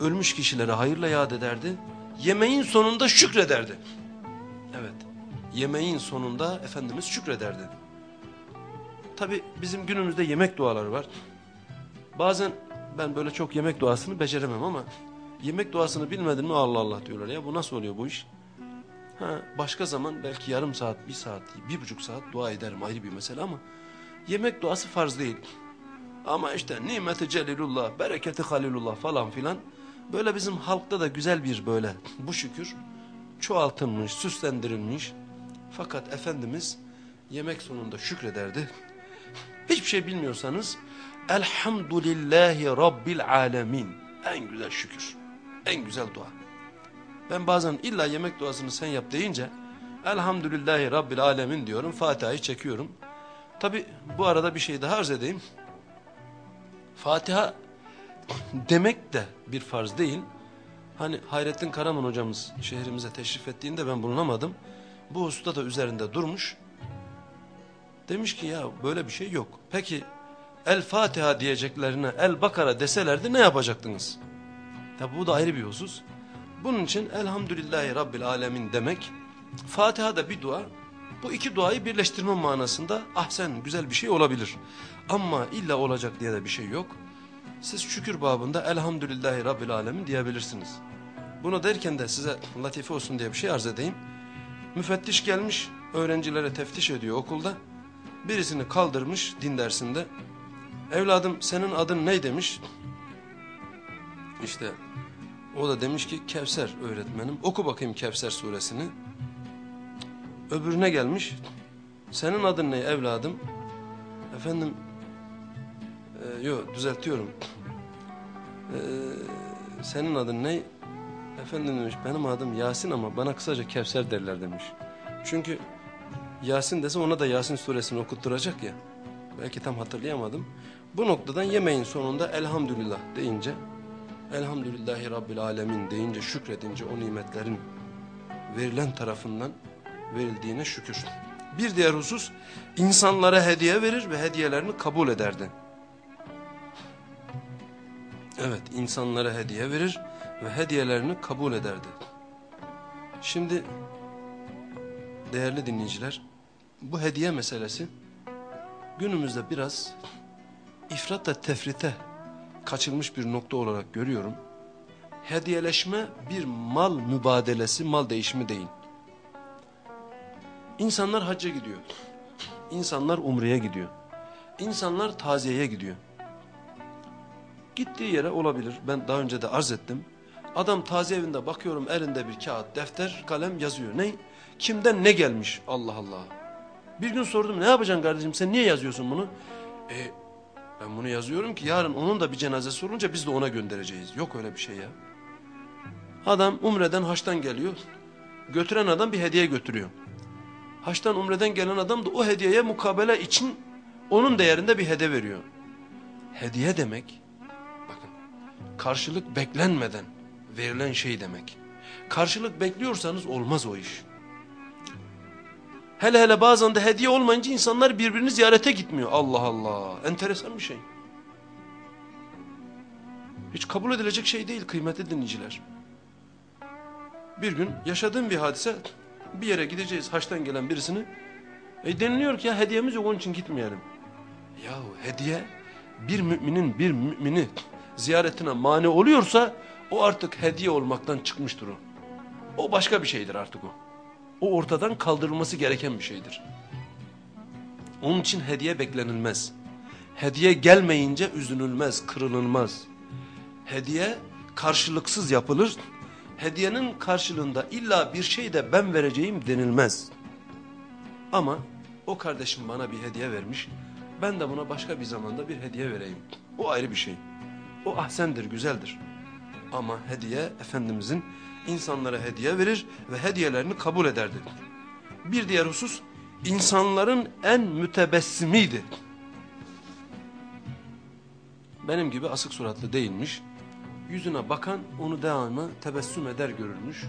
ölmüş kişilere hayırla yad ederdi. Yemeğin sonunda şükrederdi. Evet. Yemeğin sonunda Efendimiz şükrederdi. Tabi bizim günümüzde yemek duaları var. Bazen ben böyle çok yemek duasını beceremem ama yemek duasını bilmedin mi Allah Allah diyorlar ya bu nasıl oluyor bu iş? Ha, başka zaman belki yarım saat, bir saat, bir buçuk saat dua ederim ayrı bir mesele ama yemek duası farz değil. Ama işte nimeti celilullah, bereketi halilullah falan filan böyle bizim halkta da güzel bir böyle bu şükür çoğaltılmış, süslendirilmiş. Fakat Efendimiz yemek sonunda şükrederdi. Hiçbir şey bilmiyorsanız Elhamdülillahi Rabbil Alemin. En güzel şükür. En güzel dua. Ben bazen illa yemek duasını sen yap deyince Elhamdülillahi Rabbil Alemin diyorum. Fatiha'yı çekiyorum. Tabi bu arada bir şey daha arz edeyim. Fatiha demek de bir farz değil. Hani Hayrettin Karaman hocamız şehrimize teşrif ettiğinde ben bulunamadım. Bu hususta da üzerinde durmuş. Demiş ki ya böyle bir şey yok. Peki El Fatiha diyeceklerine El Bakara deselerdi ne yapacaktınız? Tabi bu da ayrı bir husus. Bunun için Elhamdülillahi Rabbil Alemin demek Fatiha da bir dua. Bu iki duayı birleştirme manasında ahsen güzel bir şey olabilir. Ama illa olacak diye de bir şey yok. Siz şükür babında Elhamdülillahi Rabbil Alemin diyebilirsiniz. Bunu derken de size latife olsun diye bir şey arz edeyim. Müfettiş gelmiş öğrencilere teftiş ediyor okulda. birisini kaldırmış din dersinde. Evladım senin adın ne demiş. İşte o da demiş ki Kevser öğretmenim. Oku bakayım Kevser suresini. Öbürüne gelmiş. Senin adın ne evladım? Efendim e, yok düzeltiyorum. E, senin adın ne? Efendim demiş benim adım Yasin ama bana kısaca Kevser derler demiş. Çünkü Yasin dese ona da Yasin suresini okutturacak ya. Belki tam hatırlayamadım. Bu noktadan yemeğin sonunda elhamdülillah deyince Elhamdülillahi Rabbil Alemin deyince şükredince o nimetlerin verilen tarafından verildiğine şükür. Bir diğer husus insanlara hediye verir ve hediyelerini kabul ederdi. Evet insanlara hediye verir ve hediyelerini kabul ederdi. Şimdi değerli dinleyiciler bu hediye meselesi günümüzde biraz ifratla tefrite kaçılmış bir nokta olarak görüyorum. Hediyeleşme bir mal mübadelesi, mal değişimi değil. İnsanlar hacca gidiyor. İnsanlar umreye gidiyor. İnsanlar taziyeye gidiyor. Gittiği yere olabilir. Ben daha önce de arz ettim. Adam taziye evinde bakıyorum elinde bir kağıt, defter, kalem yazıyor. Ne? Kimden ne gelmiş? Allah Allah. Bir gün sordum ne yapacaksın kardeşim sen niye yazıyorsun bunu? E, ben bunu yazıyorum ki yarın onun da bir cenazesi olunca biz de ona göndereceğiz. Yok öyle bir şey ya. Adam umreden haçtan geliyor. Götüren adam bir hediye götürüyor. Haçtan umreden gelen adam da o hediyeye mukabele için onun değerinde bir hediye veriyor. Hediye demek bakın karşılık beklenmeden verilen şey demek. Karşılık bekliyorsanız olmaz o iş. Hele hele bazen de hediye olmayınca insanlar birbirini ziyarete gitmiyor. Allah Allah. Enteresan bir şey. Hiç kabul edilecek şey değil kıymetli dinleyiciler. Bir gün yaşadığım bir hadise bir yere gideceğiz haçtan gelen birisini. E deniliyor ki ya hediyemiz yok onun için gitmeyelim. Yahu hediye bir müminin bir mümini ziyaretine mani oluyorsa o artık hediye olmaktan çıkmıştır o. O başka bir şeydir artık o. O ortadan kaldırılması gereken bir şeydir. Onun için hediye beklenilmez. Hediye gelmeyince üzünülmez, kırılınmaz. Hediye karşılıksız yapılır. Hediyenin karşılığında illa bir şey de ben vereceğim denilmez. Ama o kardeşim bana bir hediye vermiş. Ben de buna başka bir zamanda bir hediye vereyim. O ayrı bir şey. O ahsendir, güzeldir. Ama hediye Efendimizin insanlara hediye verir ve hediyelerini kabul ederdi. Bir diğer husus insanların en mütebessimiydi. Benim gibi asık suratlı değilmiş. Yüzüne bakan onu devamlı tebessüm eder görülmüş.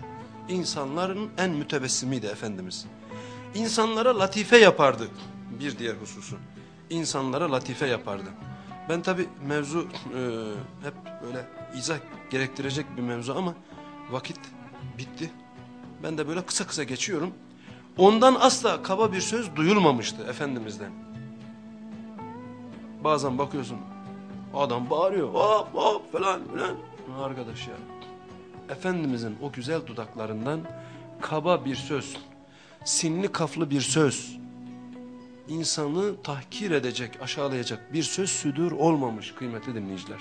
İnsanların en mütebessimiydi Efendimiz. İnsanlara latife yapardı bir diğer hususu. İnsanlara latife yapardı. Ben tabi mevzu e, hep böyle izah gerektirecek bir mevzu ama vakit bitti. Ben de böyle kısa kısa geçiyorum. Ondan asla kaba bir söz duyulmamıştı Efendimiz'den. Bazen bakıyorsun adam bağırıyor hop hop falan filan. Arkadaş ya Efendimizin o güzel dudaklarından kaba bir söz, sinli kaflı bir söz, insanı tahkir edecek, aşağılayacak bir söz südür olmamış kıymetli dinleyiciler.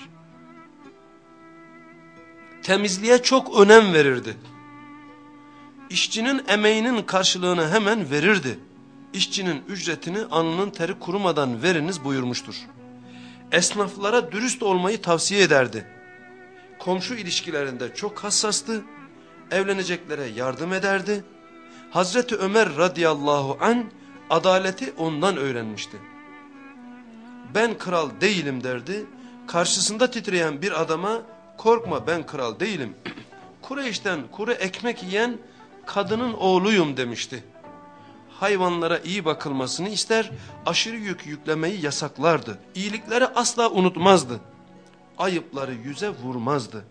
Temizliğe çok önem verirdi. İşçinin emeğinin karşılığını hemen verirdi. İşçinin ücretini alnının teri kurumadan veriniz buyurmuştur. Esnaflara dürüst olmayı tavsiye ederdi. Komşu ilişkilerinde çok hassastı. Evleneceklere yardım ederdi. Hazreti Ömer radıyallahu an adaleti ondan öğrenmişti. Ben kral değilim derdi. Karşısında titreyen bir adama korkma ben kral değilim. Kureyş'ten kuru ekmek yiyen kadının oğluyum demişti. Hayvanlara iyi bakılmasını ister, aşırı yük yüklemeyi yasaklardı. İyilikleri asla unutmazdı. Ayıpları yüze vurmazdı.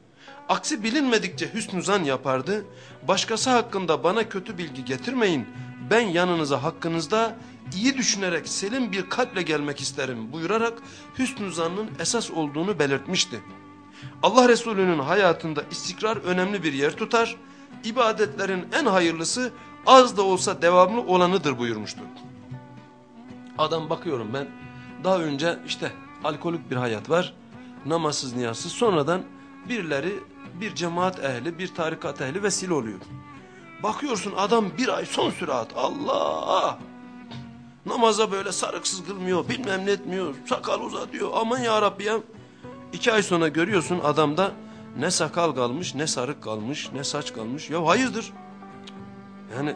Aksi bilinmedikçe hüsnü zan yapardı. Başkası hakkında bana kötü bilgi getirmeyin. Ben yanınıza hakkınızda iyi düşünerek selim bir kalple gelmek isterim buyurarak hüsnü zannın esas olduğunu belirtmişti. Allah Resulü'nün hayatında istikrar önemli bir yer tutar ibadetlerin en hayırlısı az da olsa devamlı olanıdır buyurmuştu. Adam bakıyorum ben daha önce işte alkolik bir hayat var. Namazsız niyazsız sonradan birileri bir cemaat ehli bir tarikat ehli vesile oluyor. Bakıyorsun adam bir ay son sürat Allah namaza böyle sarıksız kılmıyor bilmem ne etmiyor sakal uzatıyor aman ya Rabbi ya. İki ay sonra görüyorsun adamda ne sakal kalmış ne sarık kalmış ne saç kalmış ya hayırdır. Yani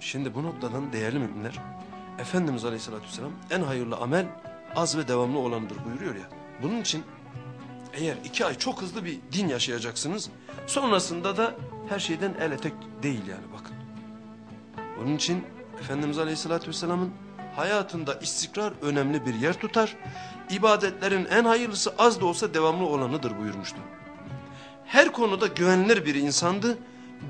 şimdi bu noktadan değerli müminler Efendimiz Aleyhisselatü Vesselam en hayırlı amel az ve devamlı olanıdır buyuruyor ya. Bunun için eğer iki ay çok hızlı bir din yaşayacaksınız sonrasında da her şeyden el etek değil yani bakın. Onun için Efendimiz Aleyhisselatü Vesselam'ın hayatında istikrar önemli bir yer tutar. İbadetlerin en hayırlısı az da olsa devamlı olanıdır buyurmuştu. Her konuda güvenilir bir insandı.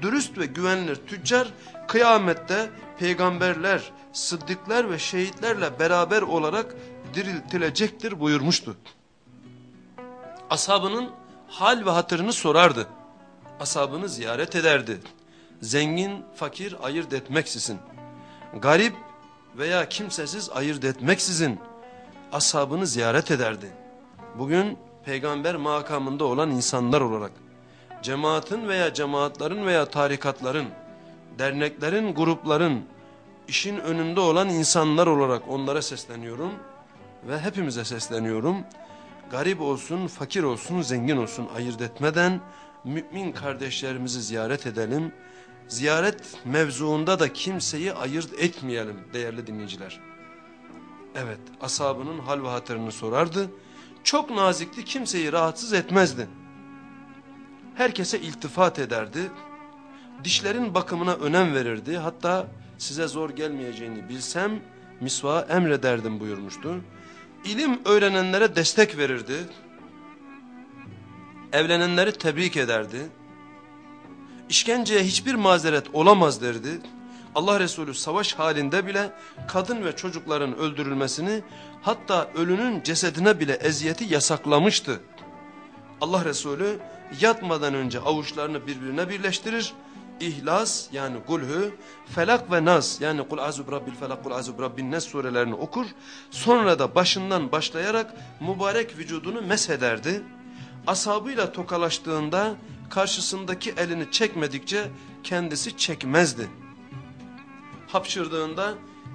Dürüst ve güvenilir tüccar kıyamette peygamberler, sıddıklar ve şehitlerle beraber olarak diriltilecektir buyurmuştu. Ashabının hal ve hatırını sorardı. Ashabını ziyaret ederdi. Zengin, fakir ayırt etmeksizin. Garip veya kimsesiz ayırt etmeksizin ashabını ziyaret ederdi. Bugün peygamber makamında olan insanlar olarak cemaatin veya cemaatlerin veya tarikatların, derneklerin, grupların işin önünde olan insanlar olarak onlara sesleniyorum ve hepimize sesleniyorum. Garip olsun, fakir olsun, zengin olsun ayırt etmeden mümin kardeşlerimizi ziyaret edelim. Ziyaret mevzuunda da kimseyi ayırt etmeyelim değerli dinleyiciler. Evet asabının hal ve hatırını sorardı. Çok nazikti kimseyi rahatsız etmezdi. Herkese iltifat ederdi. Dişlerin bakımına önem verirdi. Hatta size zor gelmeyeceğini bilsem misva emrederdim buyurmuştu. İlim öğrenenlere destek verirdi. Evlenenleri tebrik ederdi. İşkenceye hiçbir mazeret olamaz derdi. Allah Resulü savaş halinde bile kadın ve çocukların öldürülmesini hatta ölünün cesedine bile eziyeti yasaklamıştı. Allah Resulü yatmadan önce avuçlarını birbirine birleştirir. İhlas yani kulhü, felak ve nas yani kul azub rabbil felak kul azub rabbin nas surelerini okur. Sonra da başından başlayarak mübarek vücudunu meshederdi. Ashabıyla tokalaştığında karşısındaki elini çekmedikçe kendisi çekmezdi. Hapşırdığında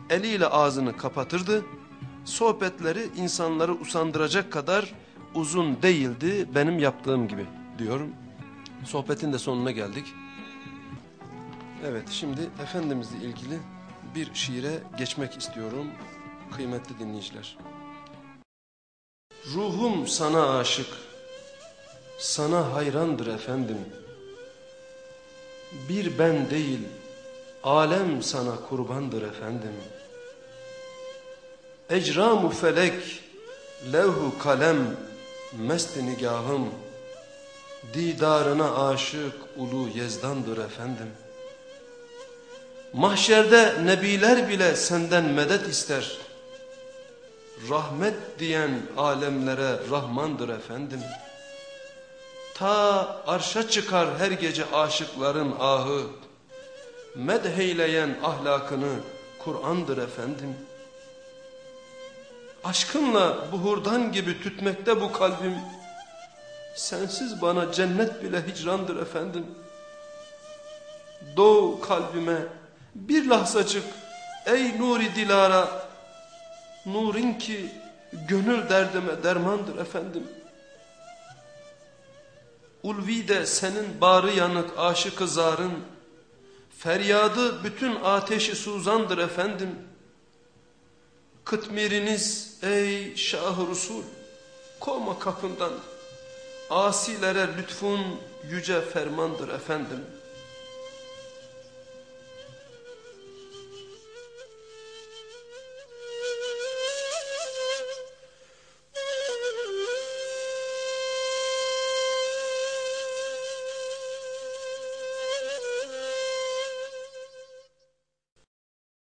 eliyle ağzını kapatırdı. Sohbetleri insanları usandıracak kadar uzun değildi benim yaptığım gibi diyorum. Sohbetin de sonuna geldik. Evet şimdi Efendimizle ilgili bir şiire geçmek istiyorum kıymetli dinleyiciler. Ruhum sana aşık, sana hayrandır efendim. Bir ben değil, alem sana kurbandır efendim. Ecramu felek, levhu kalem, mest nigahım. Didarına aşık ulu yezdandır efendim. Mahşerde nebiler bile senden medet ister. Rahmet diyen alemlere Rahmandır efendim. Ta arşa çıkar her gece aşıkların ahı. Medheyleyen ahlakını Kur'an'dır efendim. Aşkınla buhurdan gibi tütmekte bu kalbim. Sensiz bana cennet bile hicrandır efendim. Doğ kalbime bir lahzacık ey nuri dilara. Nurin ki gönül derdime dermandır efendim. Ulvi de senin bağrı yanık aşıkı zarın. Feryadı bütün ateşi suzandır efendim. Kıtmiriniz ey şah Resul. Kovma kapından. Asilere lütfun yüce fermandır efendim.''